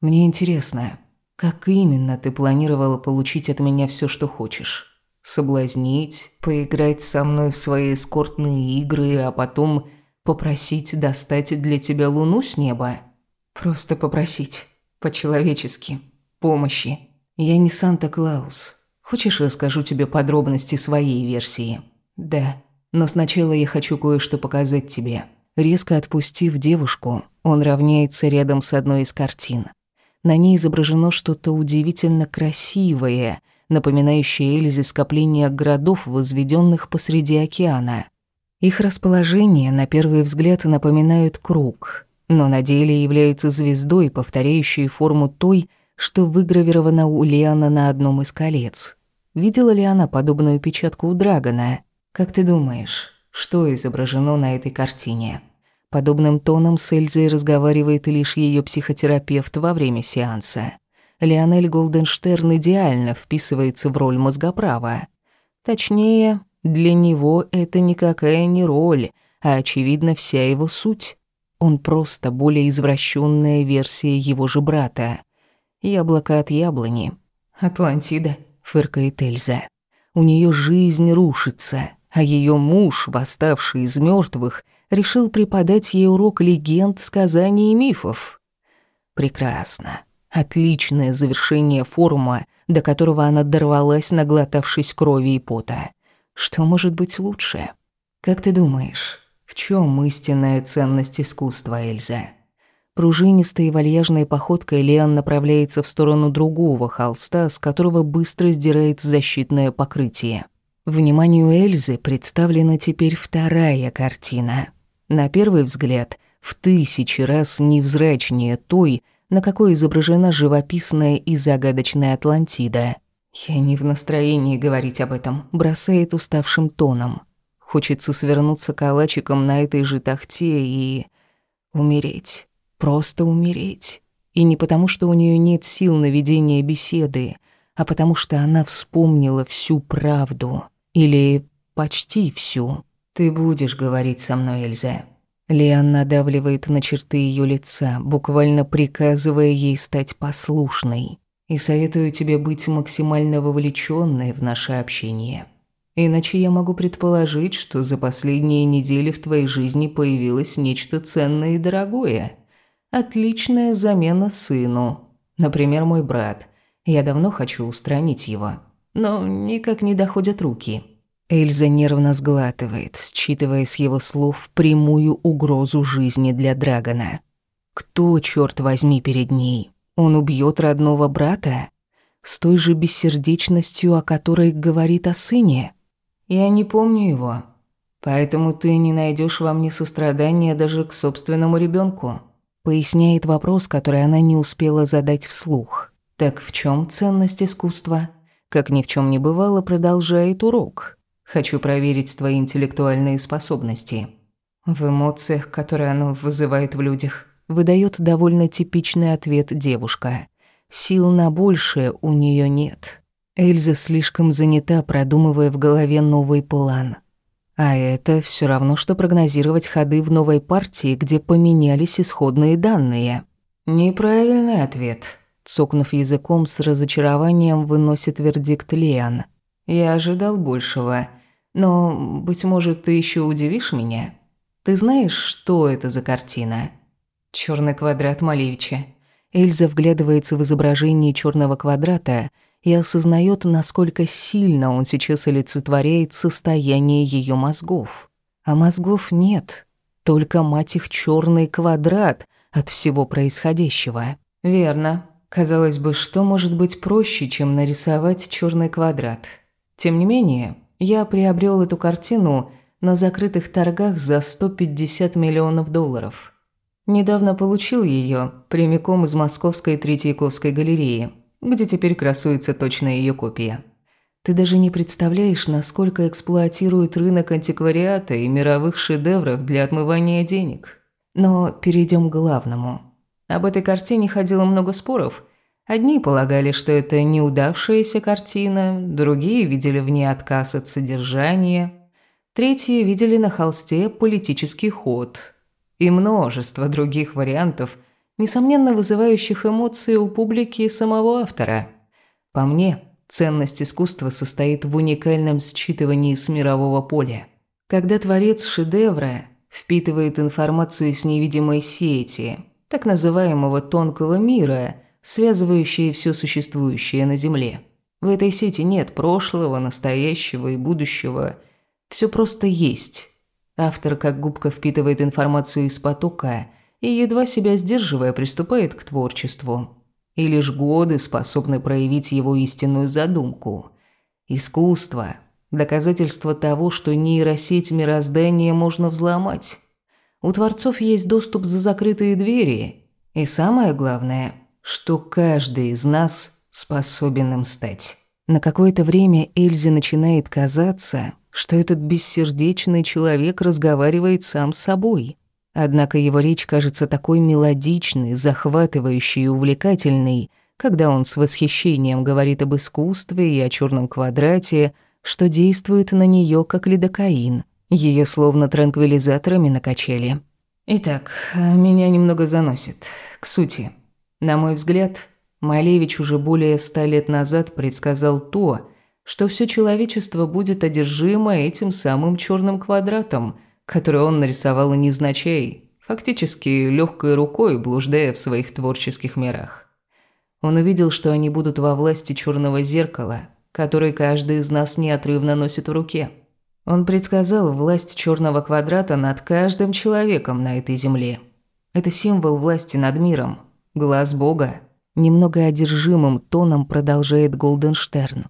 мне интересно, как именно ты планировала получить от меня все, что хочешь? Соблазнить, поиграть со мной в свои эскортные игры, а потом Попросить достать для тебя луну с неба? Просто попросить. По-человечески. Помощи. Я не Санта-Клаус. Хочешь, расскажу тебе подробности своей версии? Да. Но сначала я хочу кое-что показать тебе. Резко отпустив девушку, он равняется рядом с одной из картин. На ней изображено что-то удивительно красивое, напоминающее Эльзе скопление городов, возведенных посреди океана. Их расположение на первый взгляд напоминают круг, но на деле являются звездой, повторяющей форму той, что выгравирована у Лиана на одном из колец. Видела ли она подобную печатку у Драгона? Как ты думаешь, что изображено на этой картине? Подобным тоном с Эльзой разговаривает лишь ее психотерапевт во время сеанса. Леонель Голденштерн идеально вписывается в роль мозгоправа. Точнее, для него это никакая не роль, а очевидно вся его суть. Он просто более извращенная версия его же брата. Яблоко от яблони. «Атлантида», — фыркает Эльза. «У нее жизнь рушится, а ее муж, восставший из мертвых, решил преподать ей урок легенд, сказаний и мифов. Прекрасно. Отличное завершение форума, до которого она дорвалась, наглотавшись крови и пота. Что может быть лучше? Как ты думаешь, в чем истинная ценность искусства, Эльза? Пружинистой и вальяжной походкой Лиан направляется в сторону другого холста, с которого быстро сдирает защитное покрытие. Вниманию Эльзы представлена теперь вторая картина. На первый взгляд, в тысячи раз невзрачнее той, на какой изображена живописная и загадочная Атлантида. «Я не в настроении говорить об этом», — бросает уставшим тоном. Хочется свернуться калачиком на этой же тахте и... умереть. Просто умереть. И не потому, что у нее нет сил на ведение беседы, а потому что она вспомнила всю правду. Или почти всю. «Ты будешь говорить со мной, Эльза». Лиан надавливает на черты ее лица, буквально приказывая ей стать послушной и советую тебе быть максимально вовлеченной в наше общение. Иначе я могу предположить, что за последние недели в твоей жизни появилось нечто ценное и дорогое. Отличная замена сыну. Например, мой брат. Я давно хочу устранить его, но никак не доходят руки». Эльза нервно сглатывает, считывая с его слов прямую угрозу жизни для Драгона. Кто, черт возьми, перед ней? Он убьет родного брата с той же бессердечностью, о которой говорит о сыне. Я не помню его, поэтому ты не найдешь во мне сострадания даже к собственному ребенку. Поясняет вопрос, который она не успела задать вслух. Так в чем ценность искусства? Как ни в чем не бывало, продолжает урок. Хочу проверить твои интеллектуальные способности. В эмоциях, которые оно вызывает в людях выдает довольно типичный ответ девушка. Сил на большее у нее нет. Эльза слишком занята, продумывая в голове новый план. А это все равно, что прогнозировать ходы в новой партии, где поменялись исходные данные. Неправильный ответ. Цокнув языком с разочарованием, выносит вердикт Лиан. Я ожидал большего. Но, быть может, ты еще удивишь меня? Ты знаешь, что это за картина? Черный квадрат Малевича. Эльза вглядывается в изображение черного квадрата и осознает, насколько сильно он сейчас олицетворяет состояние ее мозгов. А мозгов нет, только мать их черный квадрат от всего происходящего. Верно. Казалось бы, что может быть проще, чем нарисовать черный квадрат? Тем не менее, я приобрел эту картину на закрытых торгах за 150 миллионов долларов. Недавно получил ее прямиком из Московской Третьяковской галереи, где теперь красуется точная ее копия. Ты даже не представляешь, насколько эксплуатирует рынок антиквариата и мировых шедевров для отмывания денег. Но перейдем к главному. Об этой картине ходило много споров. Одни полагали, что это неудавшаяся картина, другие видели в ней отказ от содержания, третьи видели на холсте политический ход – и множество других вариантов, несомненно вызывающих эмоции у публики и самого автора. По мне, ценность искусства состоит в уникальном считывании с мирового поля. Когда творец шедевра впитывает информацию с невидимой сети, так называемого тонкого мира, связывающей все существующее на Земле. В этой сети нет прошлого, настоящего и будущего. Все просто есть. Автор как губка впитывает информацию из потока и, едва себя сдерживая, приступает к творчеству. И лишь годы способны проявить его истинную задумку. Искусство – доказательство того, что нейросеть мироздания можно взломать. У творцов есть доступ за закрытые двери. И самое главное, что каждый из нас способен им стать. На какое-то время Эльзе начинает казаться, что этот бессердечный человек разговаривает сам с собой. Однако его речь кажется такой мелодичной, захватывающей и увлекательной, когда он с восхищением говорит об искусстве и о черном квадрате, что действует на нее как лидокаин. Ее словно транквилизаторами накачали. Итак, меня немного заносит. К сути. На мой взгляд, Малевич уже более ста лет назад предсказал то, что все человечество будет одержимо этим самым черным квадратом, который он нарисовал невзначай, фактически легкой рукой блуждая в своих творческих мирах. Он увидел, что они будут во власти черного зеркала, который каждый из нас неотрывно носит в руке. Он предсказал власть черного квадрата над каждым человеком на этой земле. Это символ власти над миром, глаз Бога. Немного одержимым тоном продолжает Голденштерн.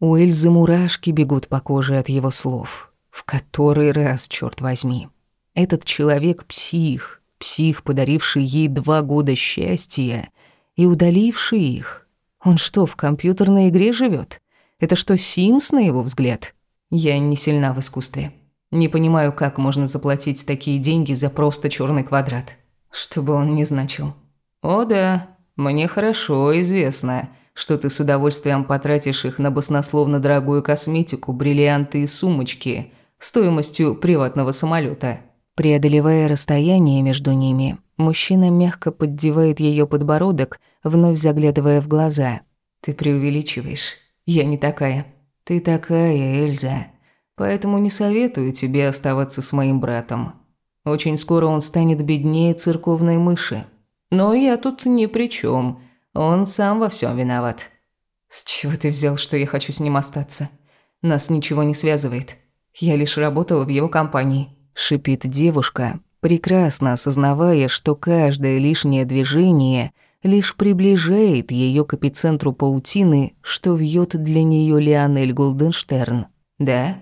У Эльзы мурашки бегут по коже от его слов. В который раз, черт возьми. Этот человек – псих. Псих, подаривший ей два года счастья и удаливший их. Он что, в компьютерной игре живет? Это что, Симс, на его взгляд? Я не сильна в искусстве. Не понимаю, как можно заплатить такие деньги за просто черный квадрат. Что бы он ни значил. О да, мне хорошо известно – что ты с удовольствием потратишь их на баснословно дорогую косметику, бриллианты и сумочки стоимостью приватного самолета. Преодолевая расстояние между ними, мужчина мягко поддевает ее подбородок, вновь заглядывая в глаза. «Ты преувеличиваешь. Я не такая. Ты такая, Эльза. Поэтому не советую тебе оставаться с моим братом. Очень скоро он станет беднее церковной мыши. Но я тут ни при чем. Он сам во всем виноват. С чего ты взял, что я хочу с ним остаться? Нас ничего не связывает. Я лишь работала в его компании. Шипит девушка, прекрасно осознавая, что каждое лишнее движение лишь приближает ее к эпицентру паутины, что вьет для нее Леонель Голденштерн. Да?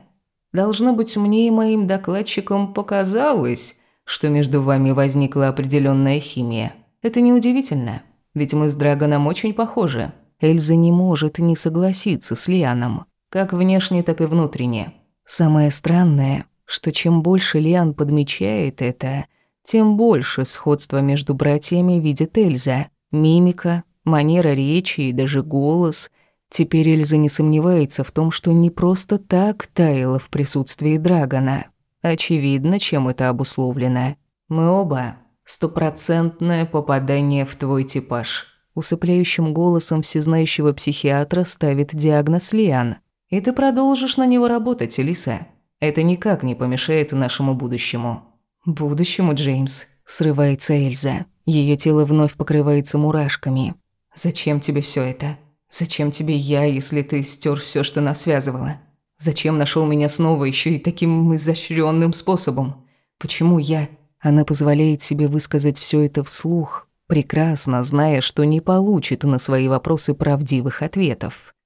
Должно быть, мне и моим докладчикам показалось, что между вами возникла определенная химия. Это неудивительно. Ведь мы с Драгоном очень похожи. Эльза не может не согласиться с Лианом. Как внешне, так и внутренне. Самое странное, что чем больше Лиан подмечает это, тем больше сходства между братьями видит Эльза. Мимика, манера речи и даже голос. Теперь Эльза не сомневается в том, что не просто так таяла в присутствии Драгона. Очевидно, чем это обусловлено. Мы оба Стопроцентное попадание в твой типаж. Усыпляющим голосом всезнающего психиатра ставит диагноз Лиан. И ты продолжишь на него работать, Элиса. Это никак не помешает нашему будущему. Будущему, Джеймс, срывается Эльза. Ее тело вновь покрывается мурашками. Зачем тебе все это? Зачем тебе я, если ты стер все, что нас связывало? Зачем нашел меня снова еще и таким изощренным способом? Почему я она позволяет себе высказать все это вслух, прекрасно зная, что не получит на свои вопросы правдивых ответов.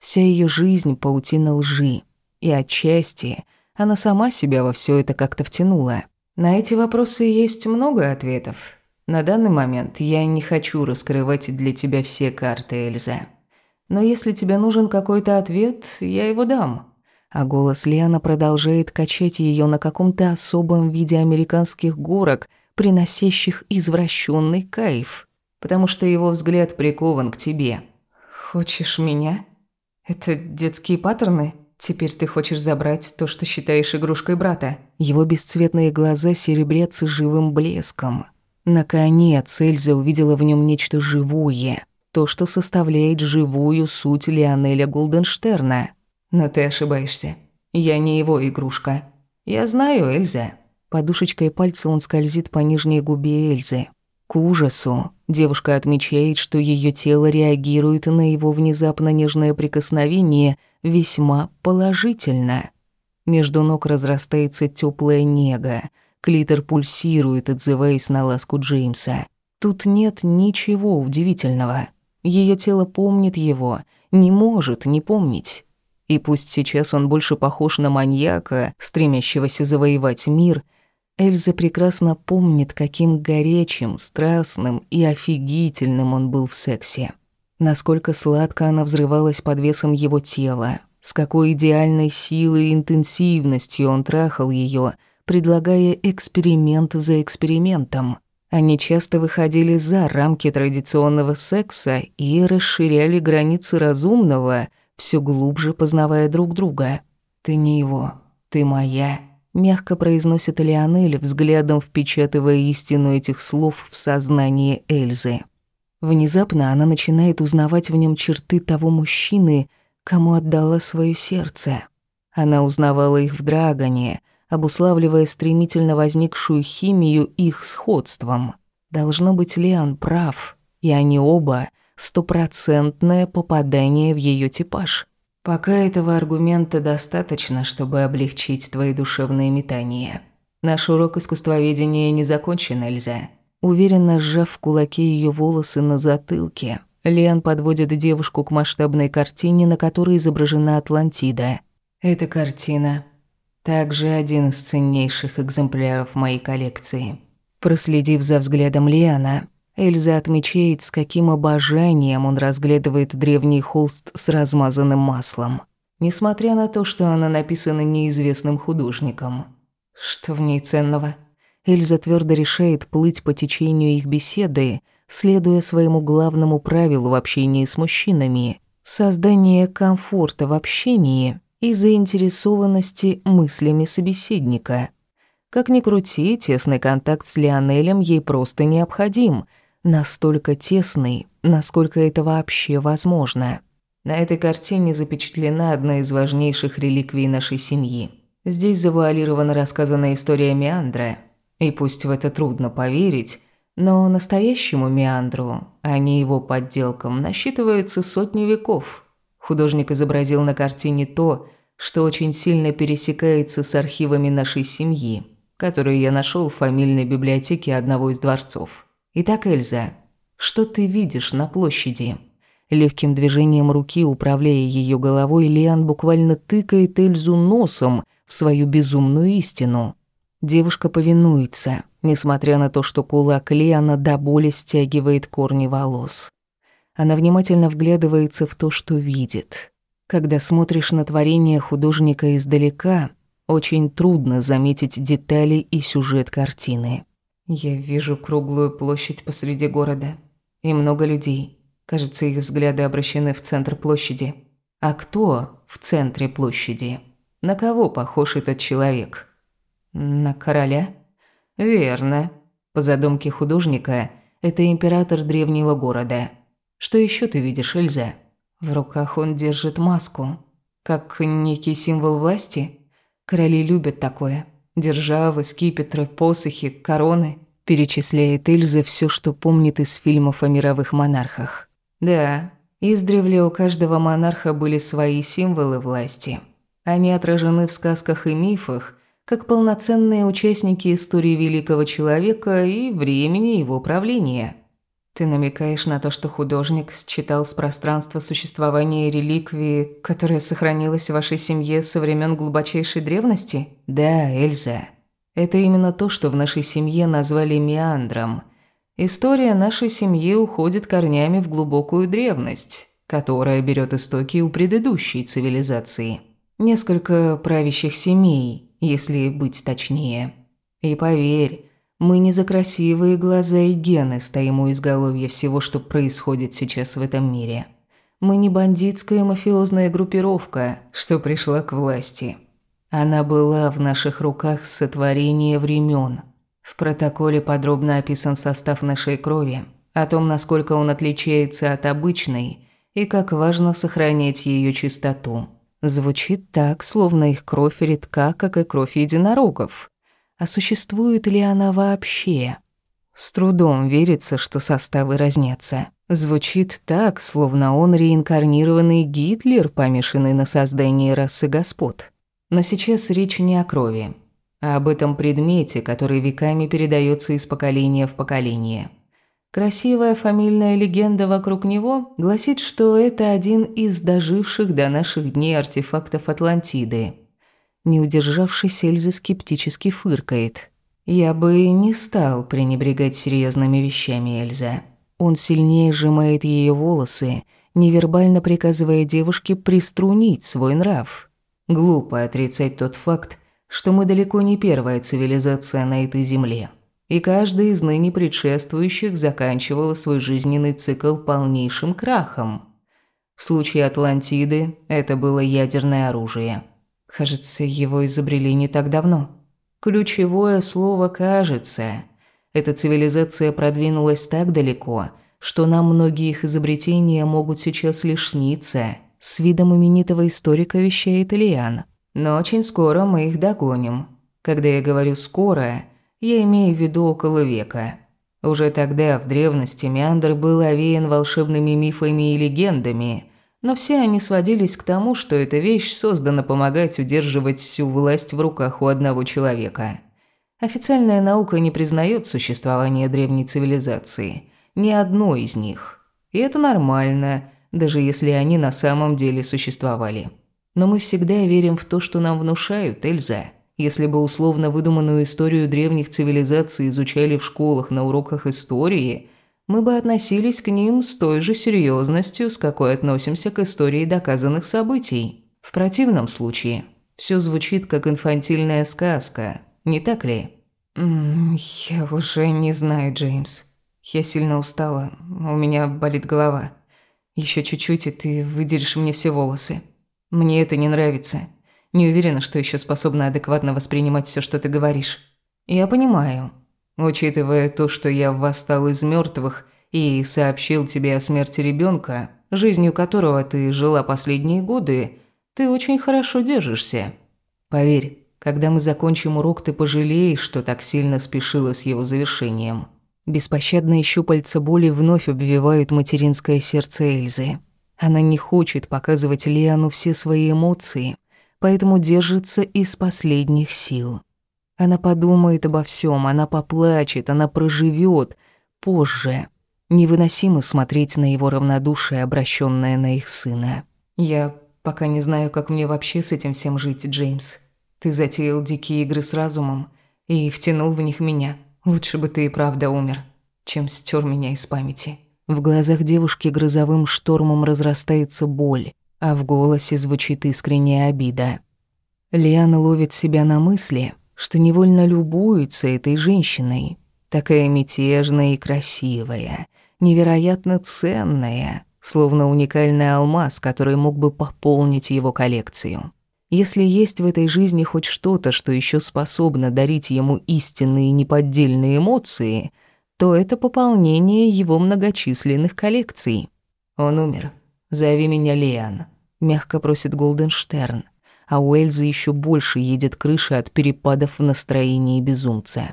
Вся ее жизнь паутина лжи, и отчасти она сама себя во все это как-то втянула. На эти вопросы есть много ответов. На данный момент я не хочу раскрывать для тебя все карты, Эльза. Но если тебе нужен какой-то ответ, я его дам а голос Лиана продолжает качать ее на каком-то особом виде американских горок, приносящих извращенный кайф, потому что его взгляд прикован к тебе. «Хочешь меня? Это детские паттерны? Теперь ты хочешь забрать то, что считаешь игрушкой брата?» Его бесцветные глаза серебрятся живым блеском. Наконец Эльза увидела в нем нечто живое, то, что составляет живую суть Лионеля Голденштерна – но ты ошибаешься. Я не его игрушка. Я знаю, Эльза. Подушечкой пальца он скользит по нижней губе Эльзы. К ужасу девушка отмечает, что ее тело реагирует на его внезапно нежное прикосновение весьма положительно. Между ног разрастается теплая нега, клитор пульсирует, отзываясь на ласку Джеймса. Тут нет ничего удивительного. Ее тело помнит его, не может не помнить. И пусть сейчас он больше похож на маньяка, стремящегося завоевать мир, Эльза прекрасно помнит, каким горячим, страстным и офигительным он был в сексе. Насколько сладко она взрывалась под весом его тела, с какой идеальной силой и интенсивностью он трахал ее, предлагая эксперимент за экспериментом. Они часто выходили за рамки традиционного секса и расширяли границы разумного, все глубже познавая друг друга. «Ты не его, ты моя», — мягко произносит Леонель, взглядом впечатывая истину этих слов в сознание Эльзы. Внезапно она начинает узнавать в нем черты того мужчины, кому отдала свое сердце. Она узнавала их в Драгоне, обуславливая стремительно возникшую химию их сходством. Должно быть, Леон прав, и они оба — стопроцентное попадание в ее типаж. Пока этого аргумента достаточно, чтобы облегчить твои душевные метания. Наш урок искусствоведения не закончен, Эльза. Уверенно сжав в кулаке ее волосы на затылке, Лиан подводит девушку к масштабной картине, на которой изображена Атлантида. Эта картина также один из ценнейших экземпляров моей коллекции. Проследив за взглядом Лиана, Эльза отмечает, с каким обожанием он разглядывает древний холст с размазанным маслом. Несмотря на то, что она написана неизвестным художником. Что в ней ценного? Эльза твердо решает плыть по течению их беседы, следуя своему главному правилу в общении с мужчинами – создание комфорта в общении и заинтересованности мыслями собеседника. Как ни крути, тесный контакт с Лионелем ей просто необходим, настолько тесный, насколько это вообще возможно. На этой картине запечатлена одна из важнейших реликвий нашей семьи. Здесь завуалирована рассказанная история Меандра – и пусть в это трудно поверить, но настоящему Меандру, а не его подделкам, насчитывается сотни веков. Художник изобразил на картине то, что очень сильно пересекается с архивами нашей семьи, которые я нашел в фамильной библиотеке одного из дворцов. Итак, Эльза, что ты видишь на площади? Легким движением руки, управляя ее головой, Лиан буквально тыкает Эльзу носом в свою безумную истину – Девушка повинуется, несмотря на то, что кулак Лиана до боли стягивает корни волос. Она внимательно вглядывается в то, что видит. Когда смотришь на творение художника издалека, очень трудно заметить детали и сюжет картины. Я вижу круглую площадь посреди города и много людей. Кажется, их взгляды обращены в центр площади. А кто в центре площади? На кого похож этот человек? На короля? Верно. По задумке художника, это император древнего города. Что еще ты видишь, Эльза? В руках он держит маску, как некий символ власти. Короли любят такое. Державы, скипетры, посохи, короны. Перечисляет Эльза все, что помнит из фильмов о мировых монархах. Да, издревле у каждого монарха были свои символы власти. Они отражены в сказках и мифах, как полноценные участники истории великого человека и времени его правления. Ты намекаешь на то, что художник считал с пространства существования реликвии, которая сохранилась в вашей семье со времен глубочайшей древности? Да, Эльза. Это именно то, что в нашей семье назвали меандром. История нашей семьи уходит корнями в глубокую древность, которая берет истоки у предыдущей цивилизации. Несколько правящих семей, если быть точнее. И поверь, мы не за красивые глаза и гены стоим у изголовья всего, что происходит сейчас в этом мире. Мы не бандитская мафиозная группировка, что пришла к власти. Она была в наших руках с сотворения времен. В протоколе подробно описан состав нашей крови, о том, насколько он отличается от обычной и как важно сохранять ее чистоту. Звучит так, словно их кровь редка, как и кровь единорогов. А существует ли она вообще? С трудом верится, что составы разнятся. Звучит так, словно он реинкарнированный Гитлер, помешанный на создании расы господ. Но сейчас речь не о крови, а об этом предмете, который веками передается из поколения в поколение. Красивая фамильная легенда вокруг него гласит, что это один из доживших до наших дней артефактов Атлантиды. Не удержавшись, Эльза скептически фыркает. «Я бы не стал пренебрегать серьезными вещами, Эльза». Он сильнее сжимает ее волосы, невербально приказывая девушке приструнить свой нрав. Глупо отрицать тот факт, что мы далеко не первая цивилизация на этой земле. И каждая из ныне предшествующих заканчивала свой жизненный цикл полнейшим крахом. В случае Атлантиды это было ядерное оружие. Кажется, его изобрели не так давно. Ключевое слово «кажется». Эта цивилизация продвинулась так далеко, что нам многие их изобретения могут сейчас лишь сниться. С видом именитого историка вещает Ильян – но очень скоро мы их догоним. Когда я говорю «скоро», я имею в виду около века. Уже тогда, в древности, Меандр был овеян волшебными мифами и легендами, но все они сводились к тому, что эта вещь создана помогать удерживать всю власть в руках у одного человека. Официальная наука не признает существование древней цивилизации, ни одной из них. И это нормально, даже если они на самом деле существовали. Но мы всегда верим в то, что нам внушают, Эльза. Если бы условно выдуманную историю древних цивилизаций изучали в школах на уроках истории, мы бы относились к ним с той же серьезностью, с какой относимся к истории доказанных событий. В противном случае все звучит как инфантильная сказка, не так ли? «Я уже не знаю, Джеймс. Я сильно устала, у меня болит голова. Еще чуть-чуть, и ты выдерешь мне все волосы». Мне это не нравится. Не уверена, что еще способна адекватно воспринимать все, что ты говоришь. Я понимаю. Учитывая то, что я восстал из мертвых и сообщил тебе о смерти ребенка, жизнью которого ты жила последние годы, ты очень хорошо держишься. Поверь, когда мы закончим урок, ты пожалеешь, что так сильно спешила с его завершением. Беспощадные щупальца боли вновь обвивают материнское сердце Эльзы. Она не хочет показывать Лиану все свои эмоции, поэтому держится из последних сил. Она подумает обо всем, она поплачет, она проживет позже. Невыносимо смотреть на его равнодушие, обращенное на их сына. Я пока не знаю, как мне вообще с этим всем жить, Джеймс. Ты затеял дикие игры с разумом и втянул в них меня. Лучше бы ты и правда умер, чем стер меня из памяти. В глазах девушки грозовым штормом разрастается боль, а в голосе звучит искренняя обида. Лиана ловит себя на мысли, что невольно любуется этой женщиной. Такая мятежная и красивая, невероятно ценная, словно уникальный алмаз, который мог бы пополнить его коллекцию. Если есть в этой жизни хоть что-то, что еще способно дарить ему истинные неподдельные эмоции — то это пополнение его многочисленных коллекций. Он умер. Зови меня Лиан, мягко просит Голденштерн, а у Эльзы еще больше едет крыша от перепадов в настроении безумца.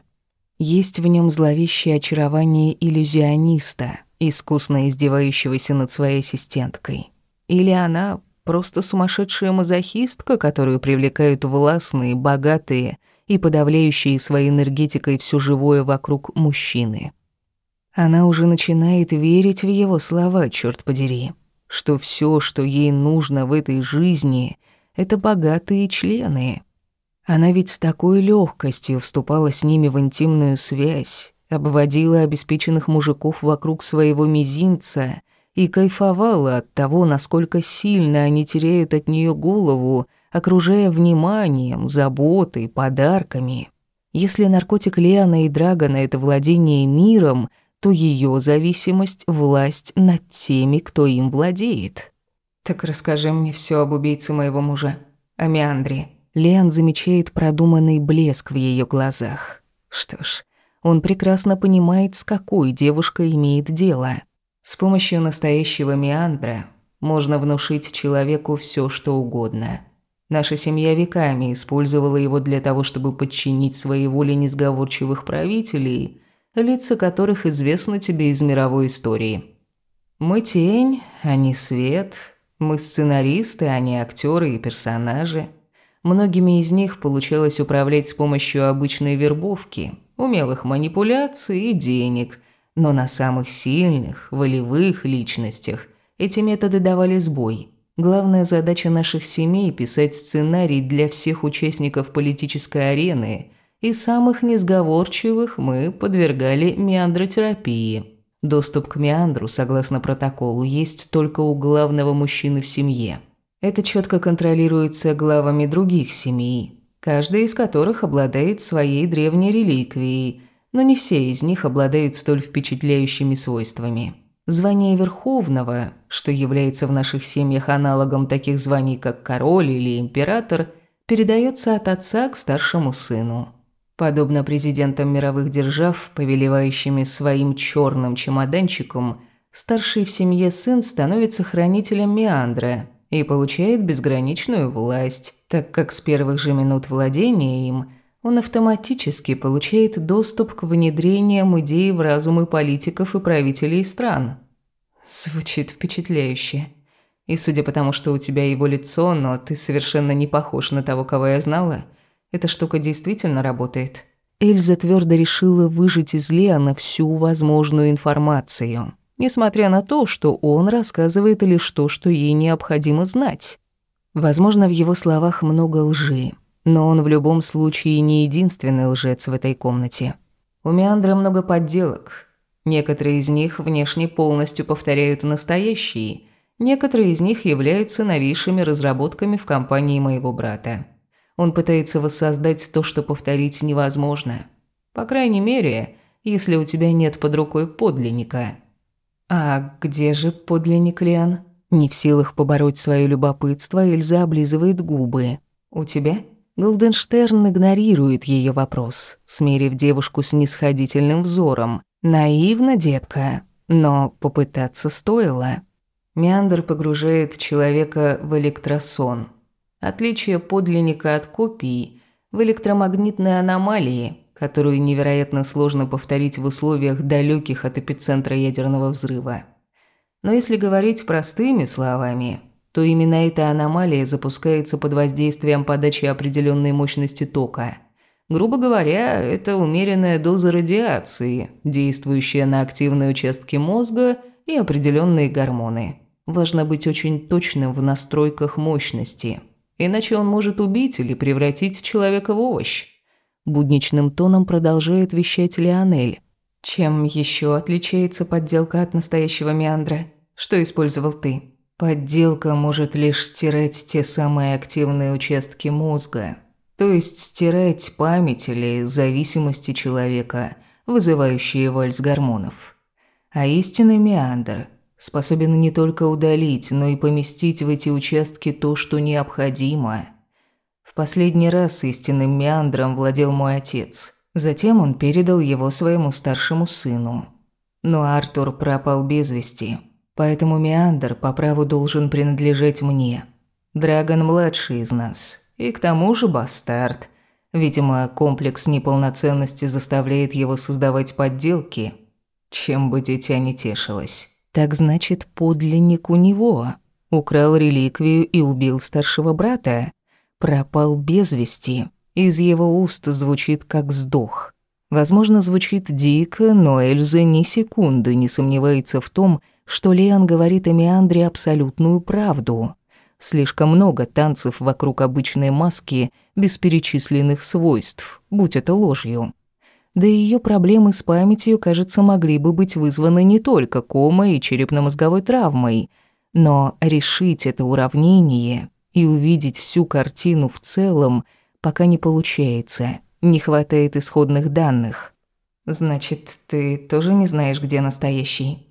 Есть в нем зловещее очарование иллюзиониста, искусно издевающегося над своей ассистенткой. Или она просто сумасшедшая мазохистка, которую привлекают властные, богатые и подавляющие своей энергетикой все живое вокруг мужчины. Она уже начинает верить в его слова, черт подери, что все, что ей нужно в этой жизни, это богатые члены. Она ведь с такой легкостью вступала с ними в интимную связь, обводила обеспеченных мужиков вокруг своего мизинца и кайфовала от того, насколько сильно они теряют от нее голову, окружая вниманием, заботой, подарками. Если наркотик Леона и Драгона — это владение миром, то ее зависимость — власть над теми, кто им владеет. «Так расскажи мне все об убийце моего мужа, о Меандре». Леон замечает продуманный блеск в ее глазах. Что ж, он прекрасно понимает, с какой девушкой имеет дело. С помощью настоящего Меандра можно внушить человеку все, что угодно. Наша семья веками использовала его для того, чтобы подчинить своей воле несговорчивых правителей, лица которых известны тебе из мировой истории. Мы тень, а не свет. Мы сценаристы, а не актеры и персонажи. Многими из них получалось управлять с помощью обычной вербовки, умелых манипуляций и денег, но на самых сильных, волевых личностях эти методы давали сбой. Главная задача наших семей – писать сценарий для всех участников политической арены, и самых несговорчивых мы подвергали меандротерапии. Доступ к меандру, согласно протоколу, есть только у главного мужчины в семье. Это четко контролируется главами других семей, каждая из которых обладает своей древней реликвией, но не все из них обладают столь впечатляющими свойствами. Звание Верховного, что является в наших семьях аналогом таких званий, как король или император, передается от отца к старшему сыну. Подобно президентам мировых держав, повелевающими своим черным чемоданчиком, старший в семье сын становится хранителем Меандра и получает безграничную власть, так как с первых же минут владения им он автоматически получает доступ к внедрениям идей в разумы политиков и правителей стран. Звучит впечатляюще. И судя по тому, что у тебя его лицо, но ты совершенно не похож на того, кого я знала – эта штука действительно работает. Эльза твердо решила выжать из Леона всю возможную информацию, несмотря на то, что он рассказывает лишь то, что ей необходимо знать. Возможно, в его словах много лжи, но он в любом случае не единственный лжец в этой комнате. У Меандра много подделок. Некоторые из них внешне полностью повторяют настоящие, некоторые из них являются новейшими разработками в компании моего брата. Он пытается воссоздать то, что повторить невозможно. По крайней мере, если у тебя нет под рукой подлинника. А где же подлинник Лиан? Не в силах побороть свое любопытство, Эльза облизывает губы. У тебя? Голденштерн игнорирует ее вопрос, смерив девушку с нисходительным взором. Наивно, детка, но попытаться стоило. Меандр погружает человека в электросон – Отличие подлинника от копии в электромагнитной аномалии, которую невероятно сложно повторить в условиях далеких от эпицентра ядерного взрыва. Но если говорить простыми словами, то именно эта аномалия запускается под воздействием подачи определенной мощности тока. Грубо говоря, это умеренная доза радиации, действующая на активные участки мозга и определенные гормоны. Важно быть очень точным в настройках мощности – Иначе он может убить или превратить человека в овощ. Будничным тоном продолжает вещать Леонель. Чем еще отличается подделка от настоящего меандра? Что использовал ты? Подделка может лишь стирать те самые активные участки мозга, то есть стирать память или зависимости человека, вызывающие вальс гормонов. А истинный меандр способен не только удалить, но и поместить в эти участки то, что необходимо. В последний раз истинным меандром владел мой отец. Затем он передал его своему старшему сыну. Но Артур пропал без вести, поэтому меандр по праву должен принадлежать мне. Драгон младший из нас, и к тому же бастард. Видимо, комплекс неполноценности заставляет его создавать подделки, чем бы дитя не тешилось. Так значит, подлинник у него. Украл реликвию и убил старшего брата. Пропал без вести. Из его уст звучит как сдох. Возможно, звучит дико, но Эльза ни секунды не сомневается в том, что Лиан говорит о Меандре абсолютную правду. Слишком много танцев вокруг обычной маски без перечисленных свойств, будь это ложью. Да и ее проблемы с памятью, кажется, могли бы быть вызваны не только комой и черепно-мозговой травмой, но решить это уравнение и увидеть всю картину в целом пока не получается. Не хватает исходных данных. Значит, ты тоже не знаешь, где настоящий?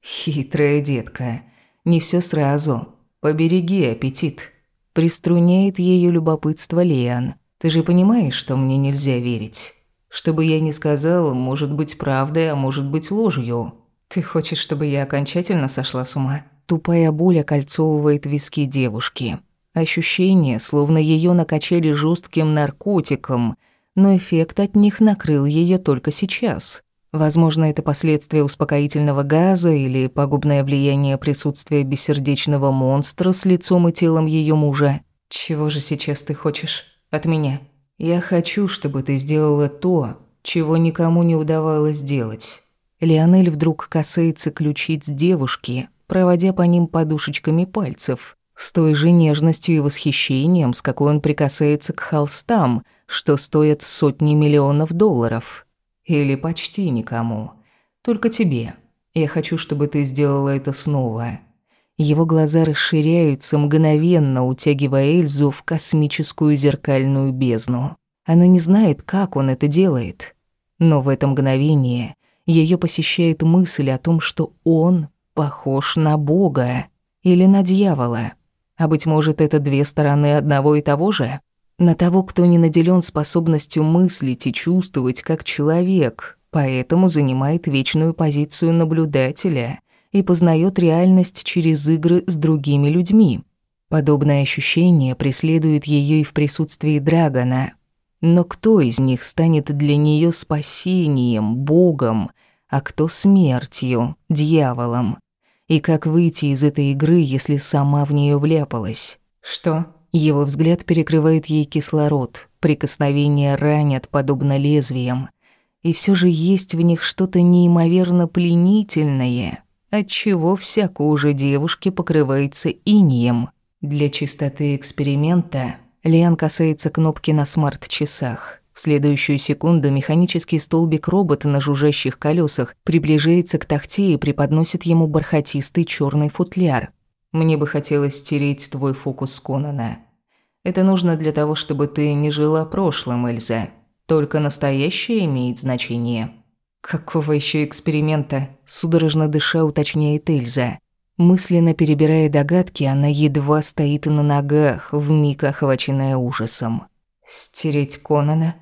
Хитрая детка. Не все сразу. Побереги аппетит. Приструняет ее любопытство Лиан. Ты же понимаешь, что мне нельзя верить. Что бы я ни сказал, может быть правдой, а может быть ложью. Ты хочешь, чтобы я окончательно сошла с ума? Тупая боль окольцовывает виски девушки. Ощущение, словно ее накачали жестким наркотиком, но эффект от них накрыл ее только сейчас. Возможно, это последствия успокоительного газа или пагубное влияние присутствия бессердечного монстра с лицом и телом ее мужа. «Чего же сейчас ты хочешь от меня?» «Я хочу, чтобы ты сделала то, чего никому не удавалось сделать». Леонель вдруг касается ключиц девушки, проводя по ним подушечками пальцев, с той же нежностью и восхищением, с какой он прикасается к холстам, что стоят сотни миллионов долларов. Или почти никому. Только тебе. Я хочу, чтобы ты сделала это снова. Его глаза расширяются, мгновенно утягивая Эльзу в космическую зеркальную бездну. Она не знает, как он это делает. Но в это мгновение ее посещает мысль о том, что он похож на Бога или на дьявола. А быть может, это две стороны одного и того же? На того, кто не наделен способностью мыслить и чувствовать как человек, поэтому занимает вечную позицию наблюдателя и познает реальность через игры с другими людьми. Подобное ощущение преследует ее и в присутствии Драгона. Но кто из них станет для нее спасением, богом, а кто смертью, дьяволом? И как выйти из этой игры, если сама в нее вляпалась? Что? Его взгляд перекрывает ей кислород, прикосновения ранят, подобно лезвиям. И все же есть в них что-то неимоверно пленительное, отчего вся кожа девушки покрывается инием. Для чистоты эксперимента Лиан касается кнопки на смарт-часах. В следующую секунду механический столбик-робота на жужжащих колесах приближается к тахте и преподносит ему бархатистый черный футляр. «Мне бы хотелось стереть твой фокус Конана. Это нужно для того, чтобы ты не жила прошлым, Эльза. Только настоящее имеет значение». «Какого еще эксперимента?» – судорожно дыша уточняет Эльза. Мысленно перебирая догадки, она едва стоит на ногах, вмиг охваченная ужасом. «Стереть Конана?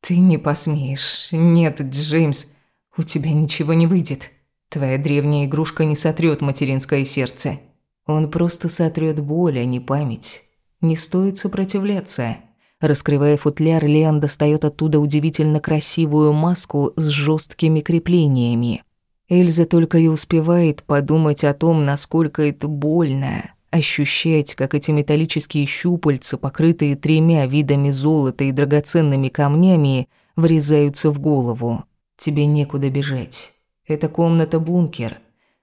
Ты не посмеешь. Нет, Джеймс, у тебя ничего не выйдет. Твоя древняя игрушка не сотрет материнское сердце. Он просто сотрет боль, а не память. Не стоит сопротивляться». Раскрывая футляр, Леон достает оттуда удивительно красивую маску с жесткими креплениями. Эльза только и успевает подумать о том, насколько это больно. Ощущать, как эти металлические щупальца, покрытые тремя видами золота и драгоценными камнями, врезаются в голову. Тебе некуда бежать. Это комната-бункер.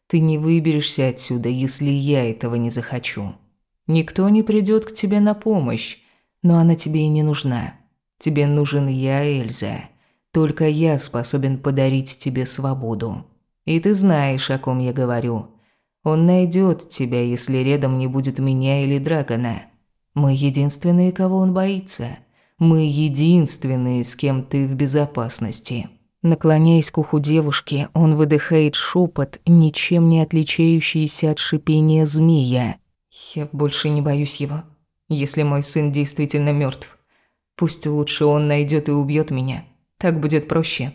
Ты не выберешься отсюда, если я этого не захочу. Никто не придет к тебе на помощь но она тебе и не нужна. Тебе нужен я, Эльза. Только я способен подарить тебе свободу. И ты знаешь, о ком я говорю. Он найдет тебя, если рядом не будет меня или Драгона. Мы единственные, кого он боится. Мы единственные, с кем ты в безопасности». Наклоняясь к уху девушки, он выдыхает шепот, ничем не отличающийся от шипения змея. «Я больше не боюсь его если мой сын действительно мертв. Пусть лучше он найдет и убьет меня. Так будет проще.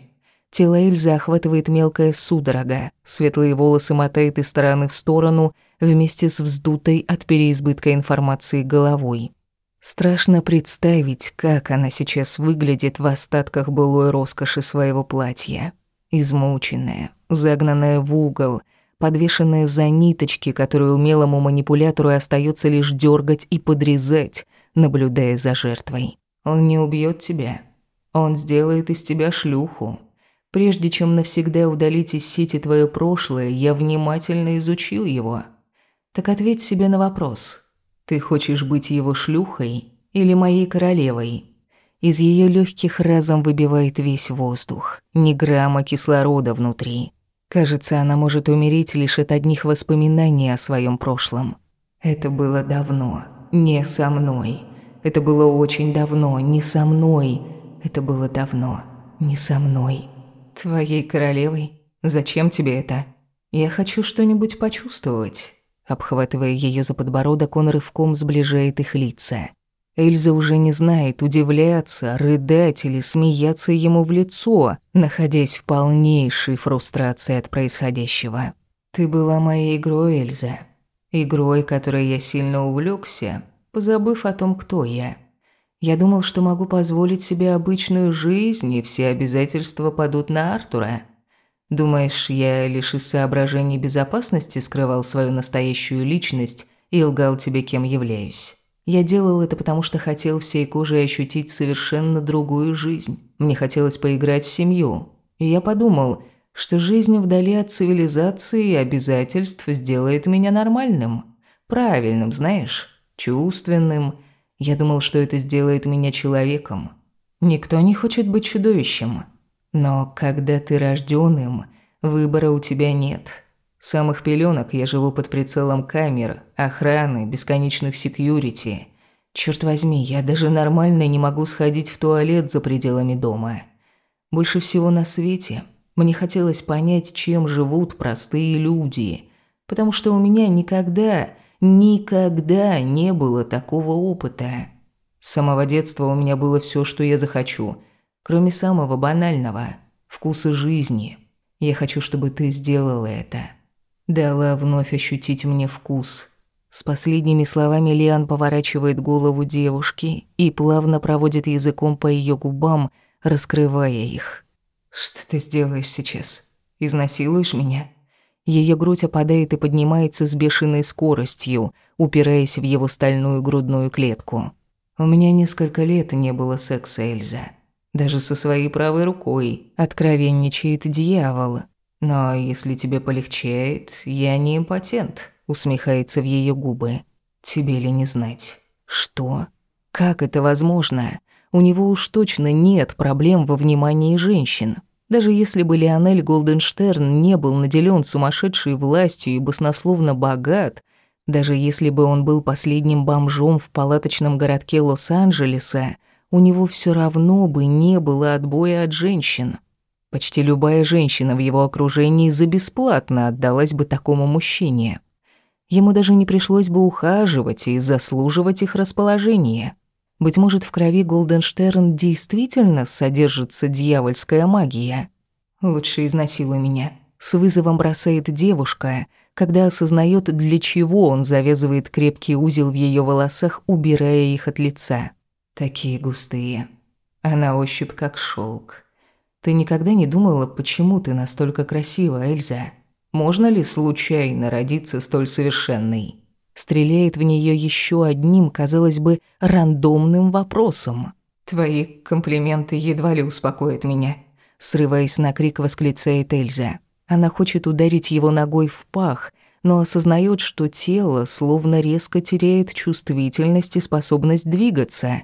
Тело Эльзы охватывает мелкая судорога. Светлые волосы мотает из стороны в сторону вместе с вздутой от переизбытка информации головой. Страшно представить, как она сейчас выглядит в остатках былой роскоши своего платья. Измученная, загнанная в угол – подвешенная за ниточки, которые умелому манипулятору остается лишь дергать и подрезать, наблюдая за жертвой. Он не убьет тебя. Он сделает из тебя шлюху. Прежде чем навсегда удалить из сети твое прошлое, я внимательно изучил его. Так ответь себе на вопрос. Ты хочешь быть его шлюхой или моей королевой? Из ее легких разом выбивает весь воздух, ни грамма кислорода внутри. Кажется, она может умереть лишь от одних воспоминаний о своем прошлом. Это было давно, не со мной. Это было очень давно, не со мной. Это было давно, не со мной. Твоей королевой? Зачем тебе это? Я хочу что-нибудь почувствовать. Обхватывая ее за подбородок, он рывком сближает их лица. Эльза уже не знает, удивляться, рыдать или смеяться ему в лицо, находясь в полнейшей фрустрации от происходящего. «Ты была моей игрой, Эльза. Игрой, которой я сильно увлекся, позабыв о том, кто я. Я думал, что могу позволить себе обычную жизнь, и все обязательства падут на Артура. Думаешь, я лишь из соображений безопасности скрывал свою настоящую личность и лгал тебе, кем являюсь? Я делал это, потому что хотел всей кожей ощутить совершенно другую жизнь. Мне хотелось поиграть в семью. И я подумал, что жизнь вдали от цивилизации и обязательств сделает меня нормальным. Правильным, знаешь, чувственным. Я думал, что это сделает меня человеком. Никто не хочет быть чудовищем. Но когда ты рождённым, выбора у тебя нет. С самых пеленок я живу под прицелом камер, охраны, бесконечных секьюрити. Черт возьми, я даже нормально не могу сходить в туалет за пределами дома. Больше всего на свете мне хотелось понять, чем живут простые люди, потому что у меня никогда, никогда не было такого опыта. С самого детства у меня было все, что я захочу – кроме самого банального – вкуса жизни. Я хочу, чтобы ты сделала это. Дала вновь ощутить мне вкус. С последними словами Лиан поворачивает голову девушки и плавно проводит языком по ее губам, раскрывая их. «Что ты сделаешь сейчас? Изнасилуешь меня?» Ее грудь опадает и поднимается с бешеной скоростью, упираясь в его стальную грудную клетку. «У меня несколько лет не было секса, Эльза. Даже со своей правой рукой откровенничает дьявол. Но если тебе полегчает, я не импотент, усмехается в ее губы. Тебе ли не знать? Что? Как это возможно? У него уж точно нет проблем во внимании женщин. Даже если бы Леонель Голденштерн не был наделен сумасшедшей властью и баснословно богат, даже если бы он был последним бомжом в палаточном городке Лос-Анджелеса, у него все равно бы не было отбоя от женщин. Почти любая женщина в его окружении за бесплатно отдалась бы такому мужчине. Ему даже не пришлось бы ухаживать и заслуживать их расположение. Быть может, в крови Голденштерн действительно содержится дьявольская магия. «Лучше изнасилуй меня», — с вызовом бросает девушка, когда осознает, для чего он завязывает крепкий узел в ее волосах, убирая их от лица. Такие густые. А на ощупь как шелк. Ты никогда не думала, почему ты настолько красива, Эльза? Можно ли случайно родиться столь совершенной? Стреляет в нее еще одним, казалось бы, рандомным вопросом. Твои комплименты едва ли успокоят меня. Срываясь на крик, восклицает Эльза. Она хочет ударить его ногой в пах, но осознает, что тело словно резко теряет чувствительность и способность двигаться.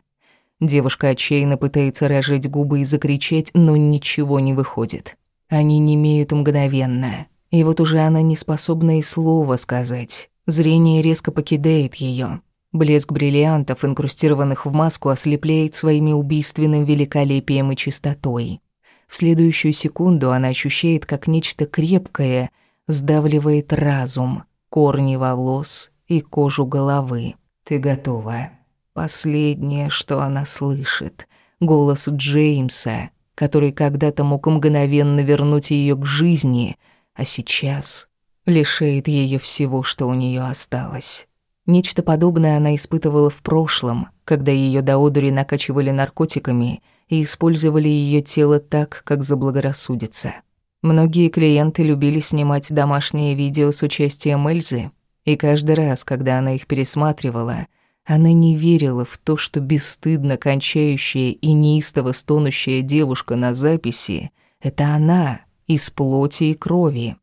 Девушка отчаянно пытается разжать губы и закричать, но ничего не выходит. Они не имеют мгновенно. И вот уже она не способна и слова сказать. Зрение резко покидает ее. Блеск бриллиантов, инкрустированных в маску, ослепляет своими убийственным великолепием и чистотой. В следующую секунду она ощущает, как нечто крепкое сдавливает разум, корни волос и кожу головы. «Ты готова», Последнее, что она слышит, голос Джеймса, который когда-то мог мгновенно вернуть ее к жизни, а сейчас лишает ее всего, что у нее осталось. Нечто подобное она испытывала в прошлом, когда ее до одури накачивали наркотиками и использовали ее тело так, как заблагорассудится. Многие клиенты любили снимать домашние видео с участием Эльзы, и каждый раз, когда она их пересматривала – она не верила в то, что бесстыдно кончающая и неистово стонущая девушка на записи — это она, из плоти и крови.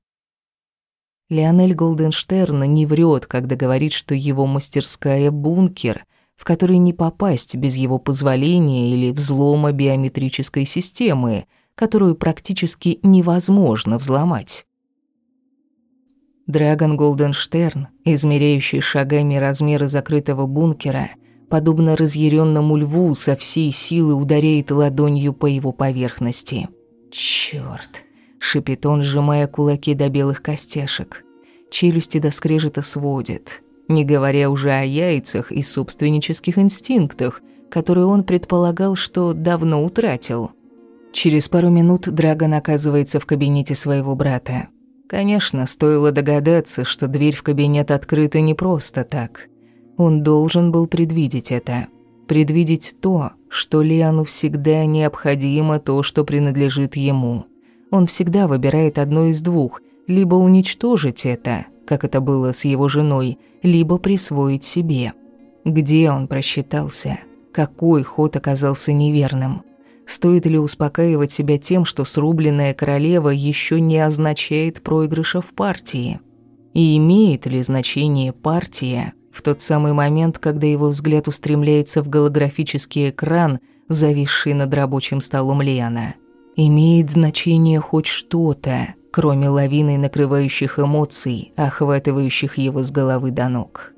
Леонель Голденштерн не врет, когда говорит, что его мастерская — бункер, в который не попасть без его позволения или взлома биометрической системы, которую практически невозможно взломать. Драгон Голденштерн, измеряющий шагами размеры закрытого бункера, подобно разъяренному льву, со всей силы ударяет ладонью по его поверхности. «Чёрт!» — шипит он, сжимая кулаки до белых костяшек. Челюсти до скрежета сводит, не говоря уже о яйцах и собственнических инстинктах, которые он предполагал, что давно утратил. Через пару минут Драгон оказывается в кабинете своего брата. Конечно, стоило догадаться, что дверь в кабинет открыта не просто так. Он должен был предвидеть это. Предвидеть то, что Лиану всегда необходимо то, что принадлежит ему. Он всегда выбирает одно из двух – либо уничтожить это, как это было с его женой, либо присвоить себе. Где он просчитался? Какой ход оказался неверным? Стоит ли успокаивать себя тем, что срубленная королева еще не означает проигрыша в партии? И имеет ли значение партия в тот самый момент, когда его взгляд устремляется в голографический экран, зависший над рабочим столом Лена? Имеет значение хоть что-то, кроме лавины накрывающих эмоций, охватывающих его с головы до ног.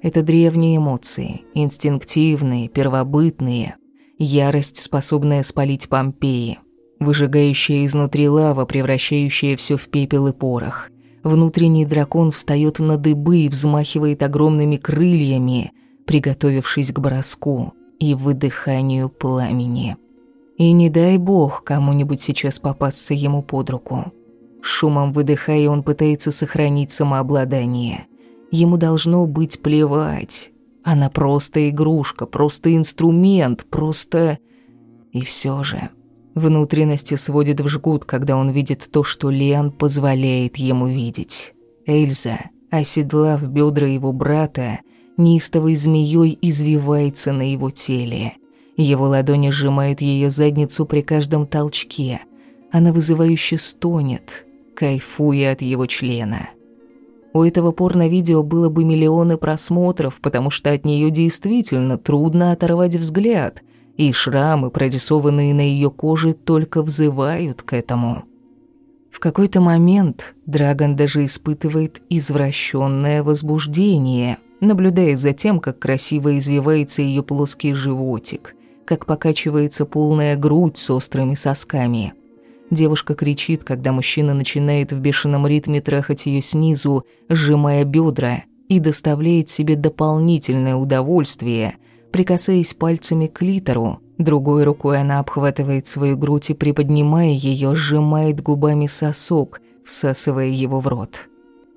Это древние эмоции, инстинктивные, первобытные – Ярость, способная спалить Помпеи. Выжигающая изнутри лава, превращающая все в пепел и порох. Внутренний дракон встает на дыбы и взмахивает огромными крыльями, приготовившись к броску и выдыханию пламени. И не дай бог кому-нибудь сейчас попасться ему под руку. Шумом выдыхая, он пытается сохранить самообладание. Ему должно быть плевать, она просто игрушка, просто инструмент, просто... И все же... Внутренности сводит в жгут, когда он видит то, что Лиан позволяет ему видеть. Эльза, оседлав бедра его брата, неистовой змеей извивается на его теле. Его ладони сжимают ее задницу при каждом толчке. Она вызывающе стонет, кайфуя от его члена. У этого порно-видео было бы миллионы просмотров, потому что от нее действительно трудно оторвать взгляд, и шрамы, прорисованные на ее коже, только взывают к этому. В какой-то момент Драгон даже испытывает извращенное возбуждение, наблюдая за тем, как красиво извивается ее плоский животик, как покачивается полная грудь с острыми сосками – Девушка кричит, когда мужчина начинает в бешеном ритме трахать ее снизу, сжимая бедра, и доставляет себе дополнительное удовольствие, прикасаясь пальцами к литеру. Другой рукой она обхватывает свою грудь и, приподнимая ее, сжимает губами сосок, всасывая его в рот.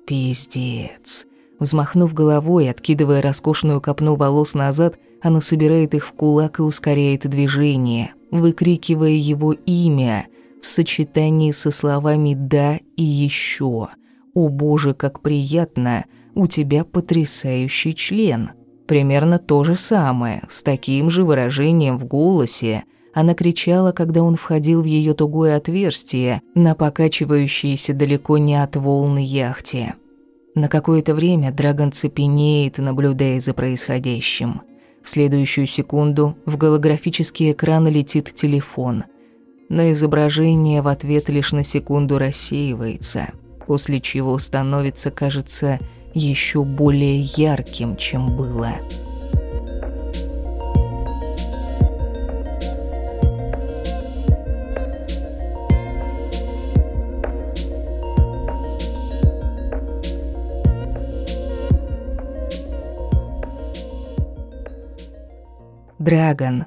Пиздец. Взмахнув головой, откидывая роскошную копну волос назад, она собирает их в кулак и ускоряет движение, выкрикивая его имя – в сочетании со словами «да» и «еще». «О боже, как приятно! У тебя потрясающий член!» Примерно то же самое, с таким же выражением в голосе, она кричала, когда он входил в ее тугое отверстие на покачивающейся далеко не от волны яхте. На какое-то время Драгон цепенеет, наблюдая за происходящим. В следующую секунду в голографический экран летит телефон – но изображение в ответ лишь на секунду рассеивается, после чего становится, кажется, еще более ярким, чем было. Драгон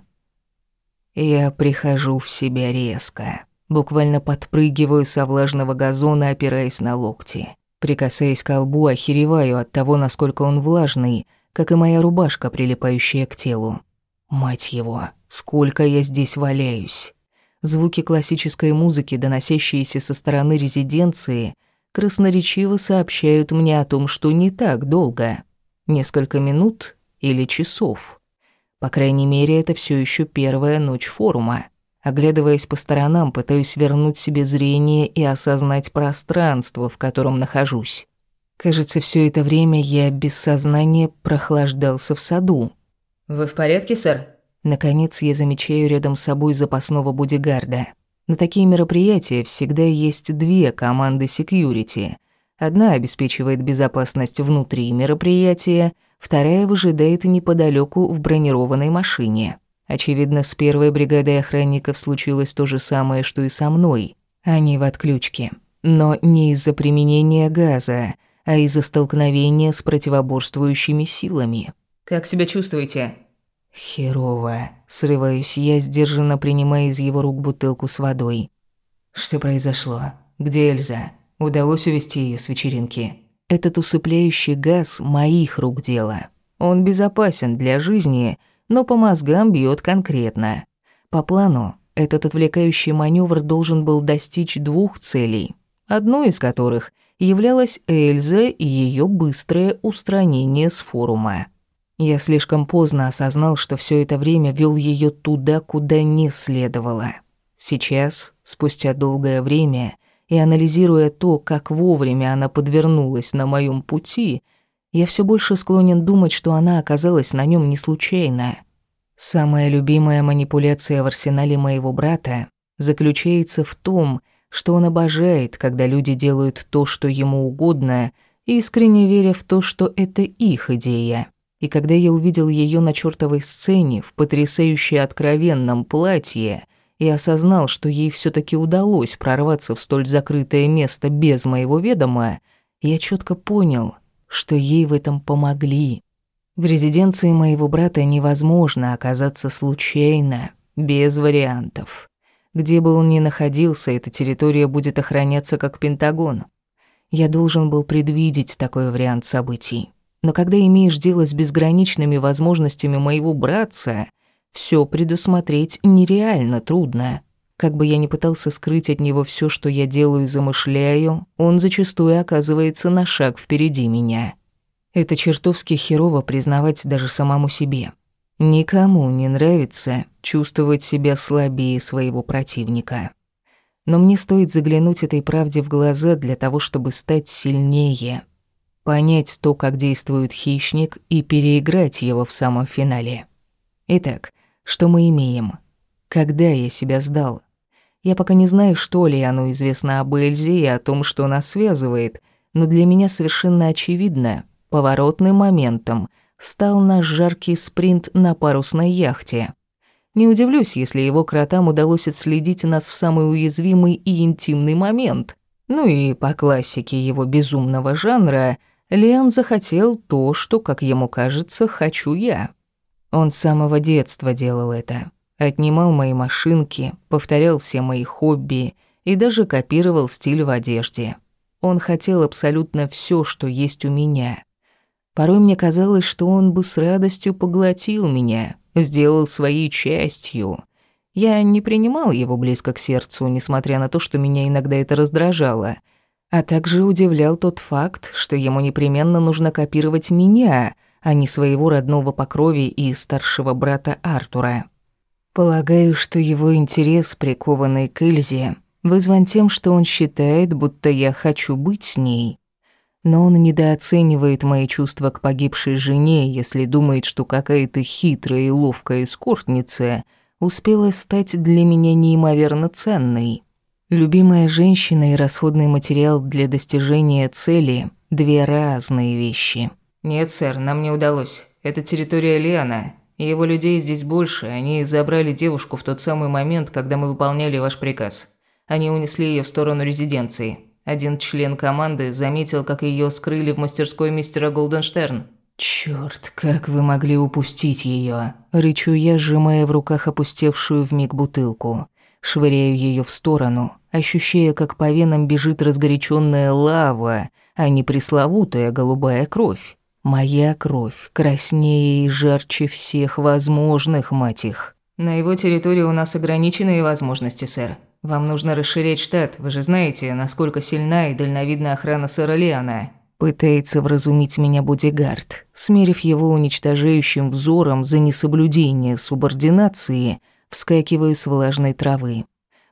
я прихожу в себя резко. Буквально подпрыгиваю со влажного газона, опираясь на локти. Прикасаясь к лбу, охереваю от того, насколько он влажный, как и моя рубашка, прилипающая к телу. Мать его, сколько я здесь валяюсь. Звуки классической музыки, доносящиеся со стороны резиденции, красноречиво сообщают мне о том, что не так долго. Несколько минут или часов. По крайней мере, это все еще первая ночь форума. Оглядываясь по сторонам, пытаюсь вернуть себе зрение и осознать пространство, в котором нахожусь. Кажется, все это время я без сознания прохлаждался в саду. «Вы в порядке, сэр?» Наконец я замечаю рядом с собой запасного бодигарда. На такие мероприятия всегда есть две команды секьюрити. Одна обеспечивает безопасность внутри мероприятия, Вторая выжидает неподалеку в бронированной машине. Очевидно, с первой бригадой охранников случилось то же самое, что и со мной. Они в отключке. Но не из-за применения газа, а из-за столкновения с противоборствующими силами. «Как себя чувствуете?» «Херово». Срываюсь я, сдержанно принимая из его рук бутылку с водой. «Что произошло? Где Эльза? Удалось увести ее с вечеринки?» Этот усыпляющий газ моих рук дело. Он безопасен для жизни, но по мозгам бьет конкретно. По плану, этот отвлекающий маневр должен был достичь двух целей, одной из которых являлась Эльза и ее быстрое устранение с форума. Я слишком поздно осознал, что все это время вел ее туда, куда не следовало. Сейчас, спустя долгое время, и анализируя то, как вовремя она подвернулась на моем пути, я все больше склонен думать, что она оказалась на нем не случайно. Самая любимая манипуляция в арсенале моего брата заключается в том, что он обожает, когда люди делают то, что ему угодно, искренне веря в то, что это их идея. И когда я увидел ее на чертовой сцене в потрясающе откровенном платье и осознал, что ей все таки удалось прорваться в столь закрытое место без моего ведома, я четко понял, что ей в этом помогли. В резиденции моего брата невозможно оказаться случайно, без вариантов. Где бы он ни находился, эта территория будет охраняться как Пентагон. Я должен был предвидеть такой вариант событий. Но когда имеешь дело с безграничными возможностями моего братца, все предусмотреть нереально трудно. Как бы я ни пытался скрыть от него все, что я делаю и замышляю, он зачастую оказывается на шаг впереди меня. Это чертовски херово признавать даже самому себе. Никому не нравится чувствовать себя слабее своего противника. Но мне стоит заглянуть этой правде в глаза для того, чтобы стать сильнее – понять то, как действует хищник, и переиграть его в самом финале. Итак, что мы имеем? Когда я себя сдал? Я пока не знаю, что ли оно известно об Эльзе и о том, что нас связывает, но для меня совершенно очевидно, поворотным моментом стал наш жаркий спринт на парусной яхте. Не удивлюсь, если его кротам удалось отследить нас в самый уязвимый и интимный момент. Ну и по классике его безумного жанра – Лиан захотел то, что, как ему кажется, хочу я. Он с самого детства делал это. Отнимал мои машинки, повторял все мои хобби и даже копировал стиль в одежде. Он хотел абсолютно все, что есть у меня. Порой мне казалось, что он бы с радостью поглотил меня, сделал своей частью. Я не принимал его близко к сердцу, несмотря на то, что меня иногда это раздражало — а также удивлял тот факт, что ему непременно нужно копировать меня, а не своего родного по крови и старшего брата Артура. Полагаю, что его интерес, прикованный к Эльзе, вызван тем, что он считает, будто я хочу быть с ней. Но он недооценивает мои чувства к погибшей жене, если думает, что какая-то хитрая и ловкая эскортница успела стать для меня неимоверно ценной. Любимая женщина и расходный материал для достижения цели – две разные вещи. «Нет, сэр, нам не удалось. Это территория Лиана. И его людей здесь больше. Они забрали девушку в тот самый момент, когда мы выполняли ваш приказ. Они унесли ее в сторону резиденции. Один член команды заметил, как ее скрыли в мастерской мистера Голденштерн. Черт, как вы могли упустить ее? Рычу я, сжимая в руках опустевшую вмиг бутылку. Швыряю ее в сторону, ощущая, как по венам бежит разгоряченная лава, а не пресловутая голубая кровь. Моя кровь краснее и жарче всех возможных, мать их. На его территории у нас ограниченные возможности, сэр. Вам нужно расширять штат, вы же знаете, насколько сильна и дальновидна охрана сэра Лиана. Пытается вразумить меня бодигард, смерив его уничтожающим взором за несоблюдение субординации, вскакиваю с влажной травы.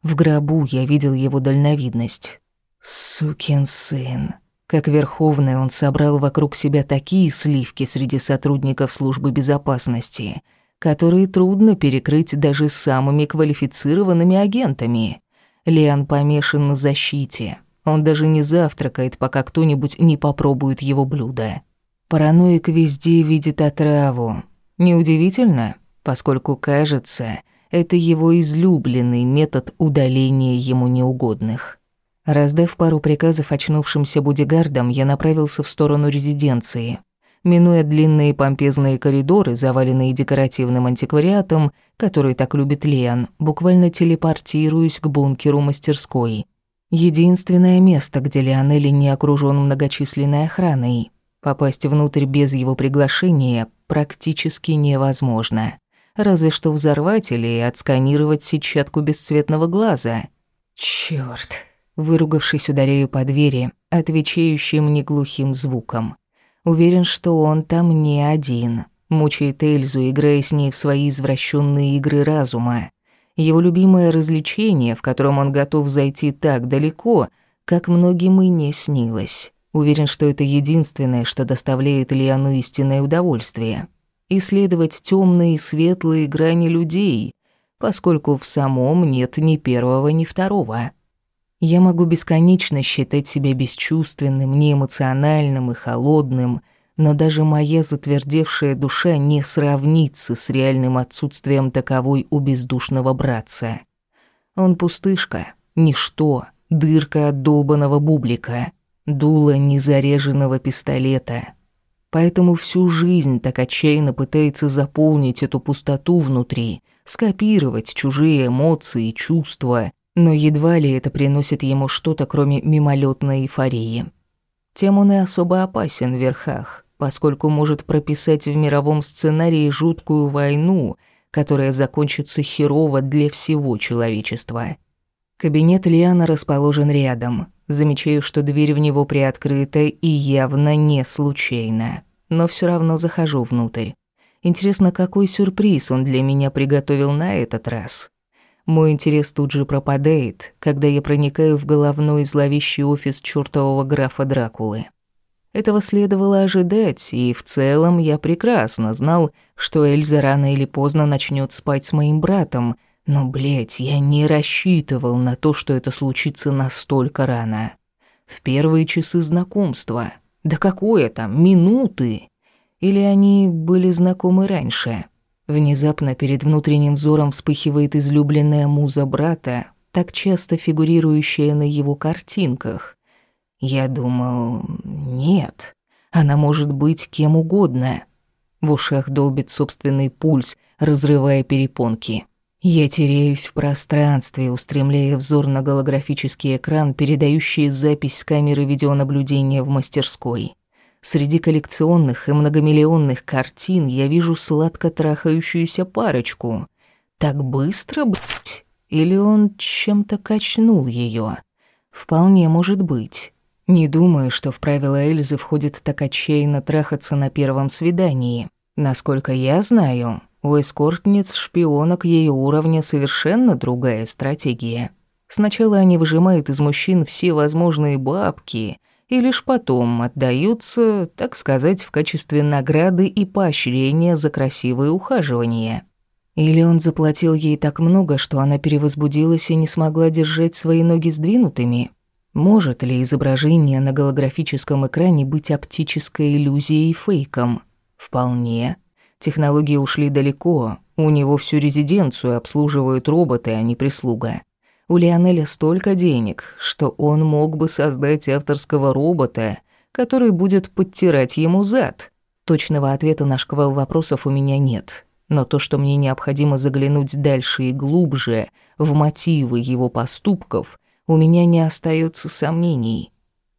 В гробу я видел его дальновидность. Сукин сын. Как верховный он собрал вокруг себя такие сливки среди сотрудников службы безопасности, которые трудно перекрыть даже самыми квалифицированными агентами. Лиан помешан на защите. Он даже не завтракает, пока кто-нибудь не попробует его блюдо. Параноик везде видит отраву. Неудивительно, поскольку, кажется, это его излюбленный метод удаления ему неугодных. Раздав пару приказов очнувшимся бодигардам, я направился в сторону резиденции. Минуя длинные помпезные коридоры, заваленные декоративным антиквариатом, который так любит Лиан, буквально телепортируюсь к бункеру мастерской. Единственное место, где Лионелли не окружён многочисленной охраной. Попасть внутрь без его приглашения практически невозможно. Разве что взорвать или отсканировать сетчатку бесцветного глаза. Чёрт. Выругавшись, ударяю по двери, отвечающим неглухим звуком. Уверен, что он там не один. Мучает Эльзу, играя с ней в свои извращенные игры разума. Его любимое развлечение, в котором он готов зайти так далеко, как многим и не снилось. Уверен, что это единственное, что доставляет Лиану истинное удовольствие. Исследовать темные и светлые грани людей, поскольку в самом нет ни первого, ни второго. Я могу бесконечно считать себя бесчувственным, неэмоциональным и холодным, но даже моя затвердевшая душа не сравнится с реальным отсутствием таковой у бездушного братца. Он пустышка, ничто, дырка от долбанного бублика, дуло незареженного пистолета. Поэтому всю жизнь так отчаянно пытается заполнить эту пустоту внутри, скопировать чужие эмоции и чувства, но едва ли это приносит ему что-то, кроме мимолетной эйфории. Тем он и особо опасен в верхах, поскольку может прописать в мировом сценарии жуткую войну, которая закончится херово для всего человечества. Кабинет Лиана расположен рядом. Замечаю, что дверь в него приоткрыта и явно не случайно. Но все равно захожу внутрь. Интересно, какой сюрприз он для меня приготовил на этот раз. Мой интерес тут же пропадает, когда я проникаю в головной зловещий офис чёртового графа Дракулы. Этого следовало ожидать, и в целом я прекрасно знал, что Эльза рано или поздно начнет спать с моим братом, но, блядь, я не рассчитывал на то, что это случится настолько рано. В первые часы знакомства. Да какое там, минуты? Или они были знакомы раньше? Внезапно перед внутренним взором вспыхивает излюбленная муза брата, так часто фигурирующая на его картинках. Я думал, нет, она может быть кем угодно. В ушах долбит собственный пульс, разрывая перепонки. Я теряюсь в пространстве, устремляя взор на голографический экран, передающий запись с камеры видеонаблюдения в мастерской. Среди коллекционных и многомиллионных картин я вижу сладко трахающуюся парочку. Так быстро, блядь? Или он чем-то качнул ее? Вполне может быть. Не думаю, что в правила Эльзы входит так отчаянно трахаться на первом свидании. Насколько я знаю, у эскортниц-шпионок ее уровня совершенно другая стратегия. Сначала они выжимают из мужчин все возможные бабки – и лишь потом отдаются, так сказать, в качестве награды и поощрения за красивое ухаживание. Или он заплатил ей так много, что она перевозбудилась и не смогла держать свои ноги сдвинутыми? Может ли изображение на голографическом экране быть оптической иллюзией и фейком? Вполне. Технологии ушли далеко, у него всю резиденцию обслуживают роботы, а не прислуга. У Лионеля столько денег, что он мог бы создать авторского робота, который будет подтирать ему зад. Точного ответа на шквал вопросов у меня нет. Но то, что мне необходимо заглянуть дальше и глубже в мотивы его поступков, у меня не остается сомнений.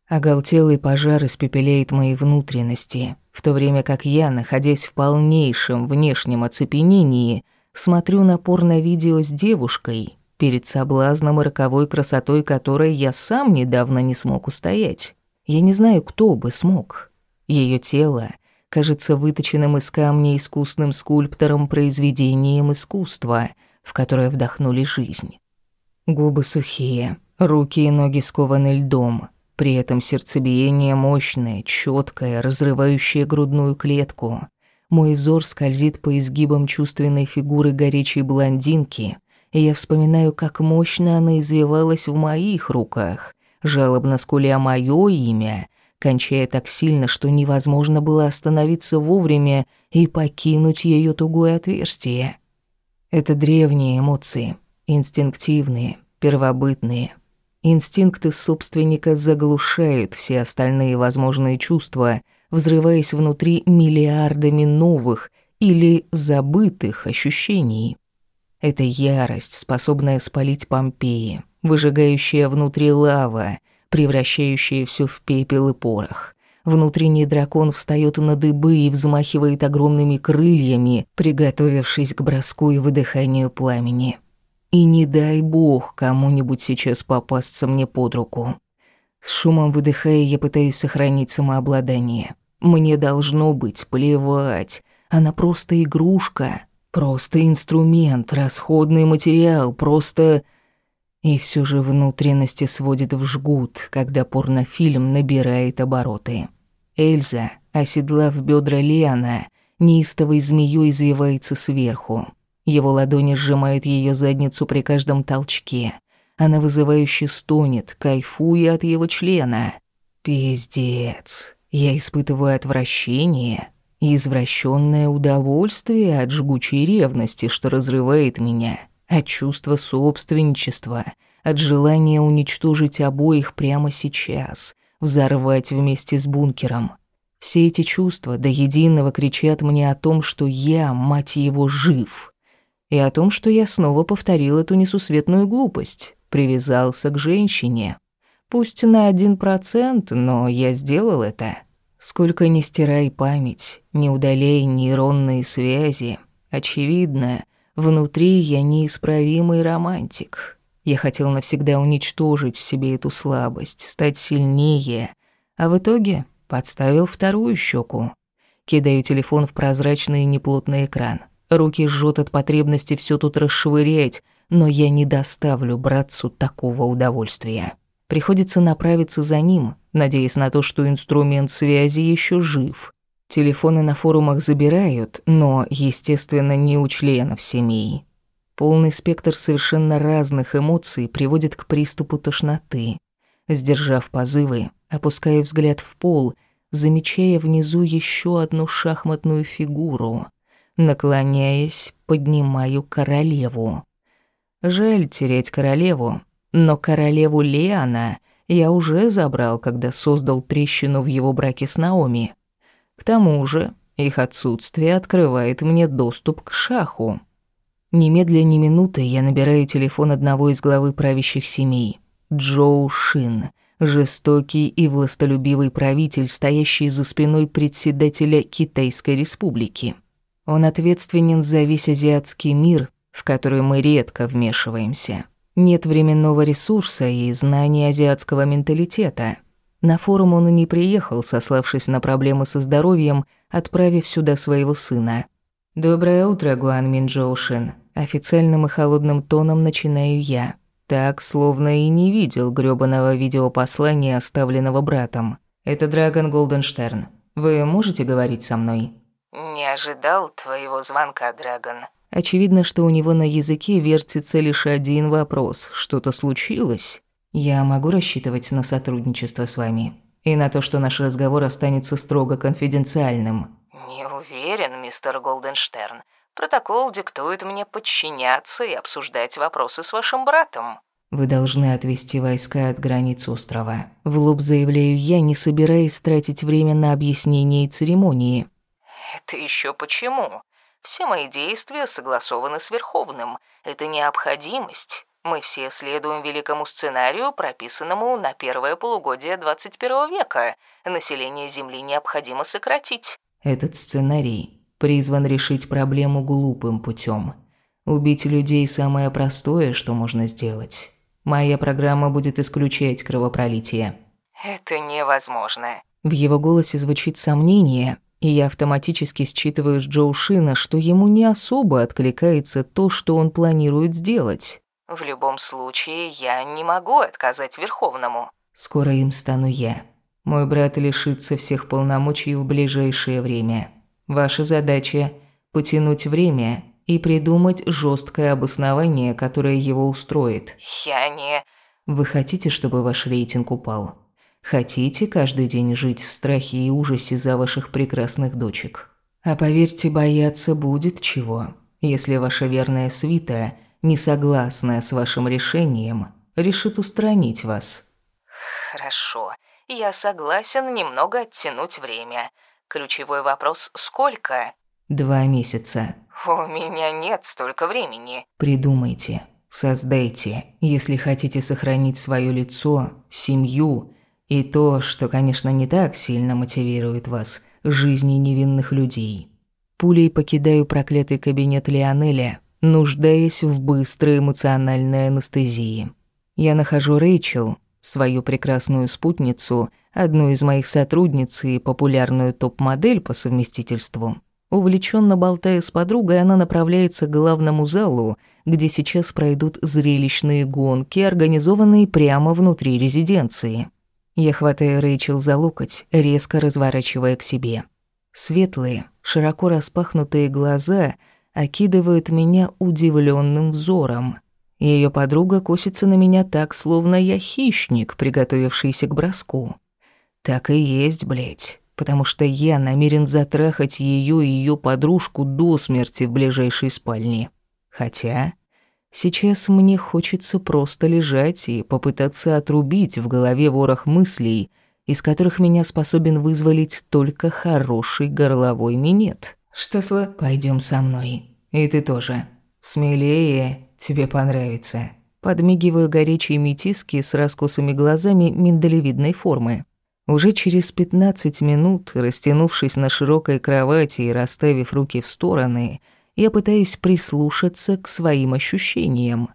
Оголтелый пожар испепеляет мои внутренности, в то время как я, находясь в полнейшем внешнем оцепенении, смотрю на порно-видео с девушкой, перед соблазном и роковой красотой которой я сам недавно не смог устоять. Я не знаю, кто бы смог. Ее тело кажется выточенным из камня искусным скульптором произведением искусства, в которое вдохнули жизнь. Губы сухие, руки и ноги скованы льдом, при этом сердцебиение мощное, четкое, разрывающее грудную клетку. Мой взор скользит по изгибам чувственной фигуры горячей блондинки, и я вспоминаю, как мощно она извивалась в моих руках, жалобно скуля моё имя, кончая так сильно, что невозможно было остановиться вовремя и покинуть её тугое отверстие. Это древние эмоции, инстинктивные, первобытные. Инстинкты собственника заглушают все остальные возможные чувства, взрываясь внутри миллиардами новых или забытых ощущений. Это ярость, способная спалить Помпеи, выжигающая внутри лава, превращающая все в пепел и порох. Внутренний дракон встает на дыбы и взмахивает огромными крыльями, приготовившись к броску и выдыханию пламени. И не дай бог кому-нибудь сейчас попасться мне под руку. С шумом выдыхая, я пытаюсь сохранить самообладание. Мне должно быть плевать. Она просто игрушка, просто инструмент, расходный материал, просто... И все же внутренности сводит в жгут, когда порнофильм набирает обороты. Эльза, оседлав бедра Лиана, неистовой змеей извивается сверху. Его ладони сжимают ее задницу при каждом толчке. Она вызывающе стонет, кайфуя от его члена. Пиздец. Я испытываю отвращение и извращенное удовольствие от жгучей ревности, что разрывает меня от чувства собственничества, от желания уничтожить обоих прямо сейчас, взорвать вместе с бункером. Все эти чувства до единого кричат мне о том, что я, мать его, жив. И о том, что я снова повторил эту несусветную глупость, привязался к женщине. Пусть на один процент, но я сделал это. Сколько ни стирай память, не удаляй нейронные связи, очевидно, Внутри я неисправимый романтик. Я хотел навсегда уничтожить в себе эту слабость, стать сильнее, а в итоге подставил вторую щеку. Кидаю телефон в прозрачный неплотный экран. Руки жжет от потребности все тут расшвырять, но я не доставлю братцу такого удовольствия. Приходится направиться за ним, надеясь на то, что инструмент связи еще жив. Телефоны на форумах забирают, но, естественно, не у членов семьи. Полный спектр совершенно разных эмоций приводит к приступу тошноты. Сдержав позывы, опуская взгляд в пол, замечая внизу еще одну шахматную фигуру. Наклоняясь, поднимаю королеву. Жаль терять королеву, но королеву Леона я уже забрал, когда создал трещину в его браке с Наоми. К тому же, их отсутствие открывает мне доступ к шаху. Немедля ни минуты я набираю телефон одного из главы правящих семей, Джоу Шин, жестокий и властолюбивый правитель, стоящий за спиной председателя Китайской республики. Он ответственен за весь азиатский мир, в который мы редко вмешиваемся. Нет временного ресурса и знаний азиатского менталитета – на форум он и не приехал, сославшись на проблемы со здоровьем, отправив сюда своего сына. «Доброе утро, Гуан Минджоушин». Официальным и холодным тоном начинаю я. Так, словно и не видел грёбаного видеопослания, оставленного братом. «Это Драгон Голденштерн. Вы можете говорить со мной?» «Не ожидал твоего звонка, Драгон». Очевидно, что у него на языке вертится лишь один вопрос. Что-то случилось? Я могу рассчитывать на сотрудничество с вами и на то, что наш разговор останется строго конфиденциальным. Не уверен, мистер Голденштерн. Протокол диктует мне подчиняться и обсуждать вопросы с вашим братом. Вы должны отвести войска от границ острова. В лоб заявляю я, не собираясь тратить время на объяснение и церемонии. Это еще почему? Все мои действия согласованы с Верховным. Это необходимость. Мы все следуем великому сценарию, прописанному на первое полугодие 21 века. Население Земли необходимо сократить. Этот сценарий призван решить проблему глупым путем. Убить людей – самое простое, что можно сделать. Моя программа будет исключать кровопролитие. Это невозможно. В его голосе звучит сомнение, и я автоматически считываю с Джоу Шина, что ему не особо откликается то, что он планирует сделать. В любом случае, я не могу отказать Верховному. Скоро им стану я. Мой брат лишится всех полномочий в ближайшее время. Ваша задача – потянуть время и придумать жесткое обоснование, которое его устроит. Я не... Вы хотите, чтобы ваш рейтинг упал? Хотите каждый день жить в страхе и ужасе за ваших прекрасных дочек? А поверьте, бояться будет чего, если ваша верная свита – не согласная с вашим решением, решит устранить вас. Хорошо, я согласен немного оттянуть время. Ключевой вопрос – сколько? Два месяца. У меня нет столько времени. Придумайте, создайте, если хотите сохранить свое лицо, семью И то, что, конечно, не так сильно мотивирует вас, жизни невинных людей. Пулей покидаю проклятый кабинет Лионеля, нуждаясь в быстрой эмоциональной анестезии. Я нахожу Рэйчел, свою прекрасную спутницу, одну из моих сотрудниц и популярную топ-модель по совместительству. Увлеченно болтая с подругой, она направляется к главному залу, где сейчас пройдут зрелищные гонки, организованные прямо внутри резиденции. Я хватаю Рэйчел за локоть, резко разворачивая к себе. Светлые, широко распахнутые глаза окидывают меня удивленным взором. Ее подруга косится на меня так, словно я хищник, приготовившийся к броску. Так и есть, блядь, потому что я намерен затрахать ее и ее подружку до смерти в ближайшей спальне. Хотя сейчас мне хочется просто лежать и попытаться отрубить в голове ворох мыслей, из которых меня способен вызволить только хороший горловой минет. Что сло? Пойдем со мной. И ты тоже. Смелее, тебе понравится. Подмигиваю горячие метиски с раскосыми глазами миндалевидной формы. Уже через 15 минут, растянувшись на широкой кровати и расставив руки в стороны, я пытаюсь прислушаться к своим ощущениям.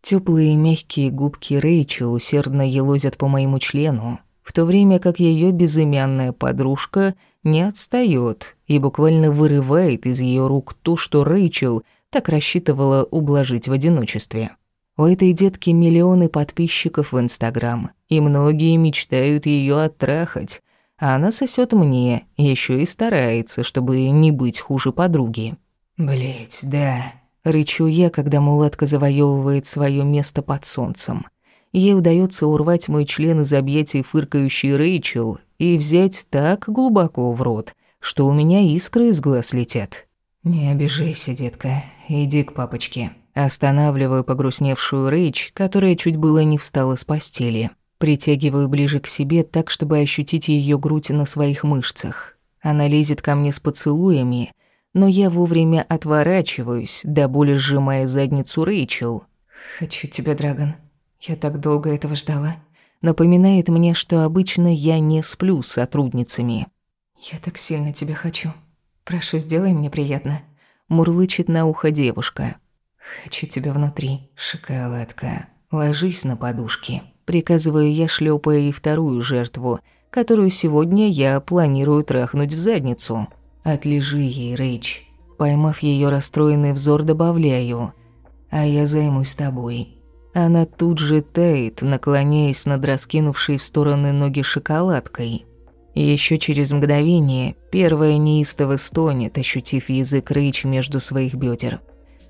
Теплые мягкие губки Рэйчел усердно елозят по моему члену, в то время как ее безымянная подружка не отстает и буквально вырывает из ее рук то, что Рэйчел так рассчитывала ублажить в одиночестве. У этой детки миллионы подписчиков в Инстаграм, и многие мечтают ее оттрахать, а она сосет мне, еще и старается, чтобы не быть хуже подруги. Блять, да. Рычу я, когда мулатка завоевывает свое место под солнцем. Ей удается урвать мой член из объятий фыркающей Рэйчел и взять так глубоко в рот, что у меня искры из глаз летят. «Не обижайся, детка, иди к папочке». Останавливаю погрустневшую Рэйч, которая чуть было не встала с постели. Притягиваю ближе к себе так, чтобы ощутить ее грудь на своих мышцах. Она лезет ко мне с поцелуями, но я вовремя отворачиваюсь, до боли сжимая задницу Рэйчел. «Хочу тебя, Драгон. Я так долго этого ждала». Напоминает мне, что обычно я не сплю с сотрудницами. «Я так сильно тебя хочу. Прошу, сделай мне приятно». Мурлычет на ухо девушка. «Хочу тебя внутри, шоколадка. Ложись на подушки». Приказываю я, шлепая ей вторую жертву, которую сегодня я планирую трахнуть в задницу. «Отлежи ей, Рэйч». Поймав ее расстроенный взор, добавляю. «А я займусь тобой». Она тут же тает, наклоняясь над раскинувшей в стороны ноги шоколадкой. Еще через мгновение первая неистово стонет, ощутив язык Рэйч между своих бедер.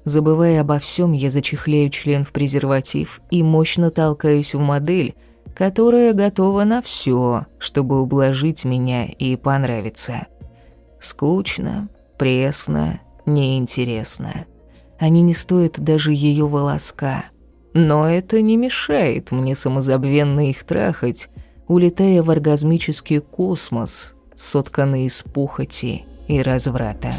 Забывая обо всем, я зачехляю член в презерватив и мощно толкаюсь в модель, которая готова на все, чтобы ублажить меня и понравиться. Скучно, пресно, неинтересно. Они не стоят даже ее волоска. Но это не мешает мне самозабвенно их трахать, улетая в оргазмический космос, сотканный из пухоти и разврата.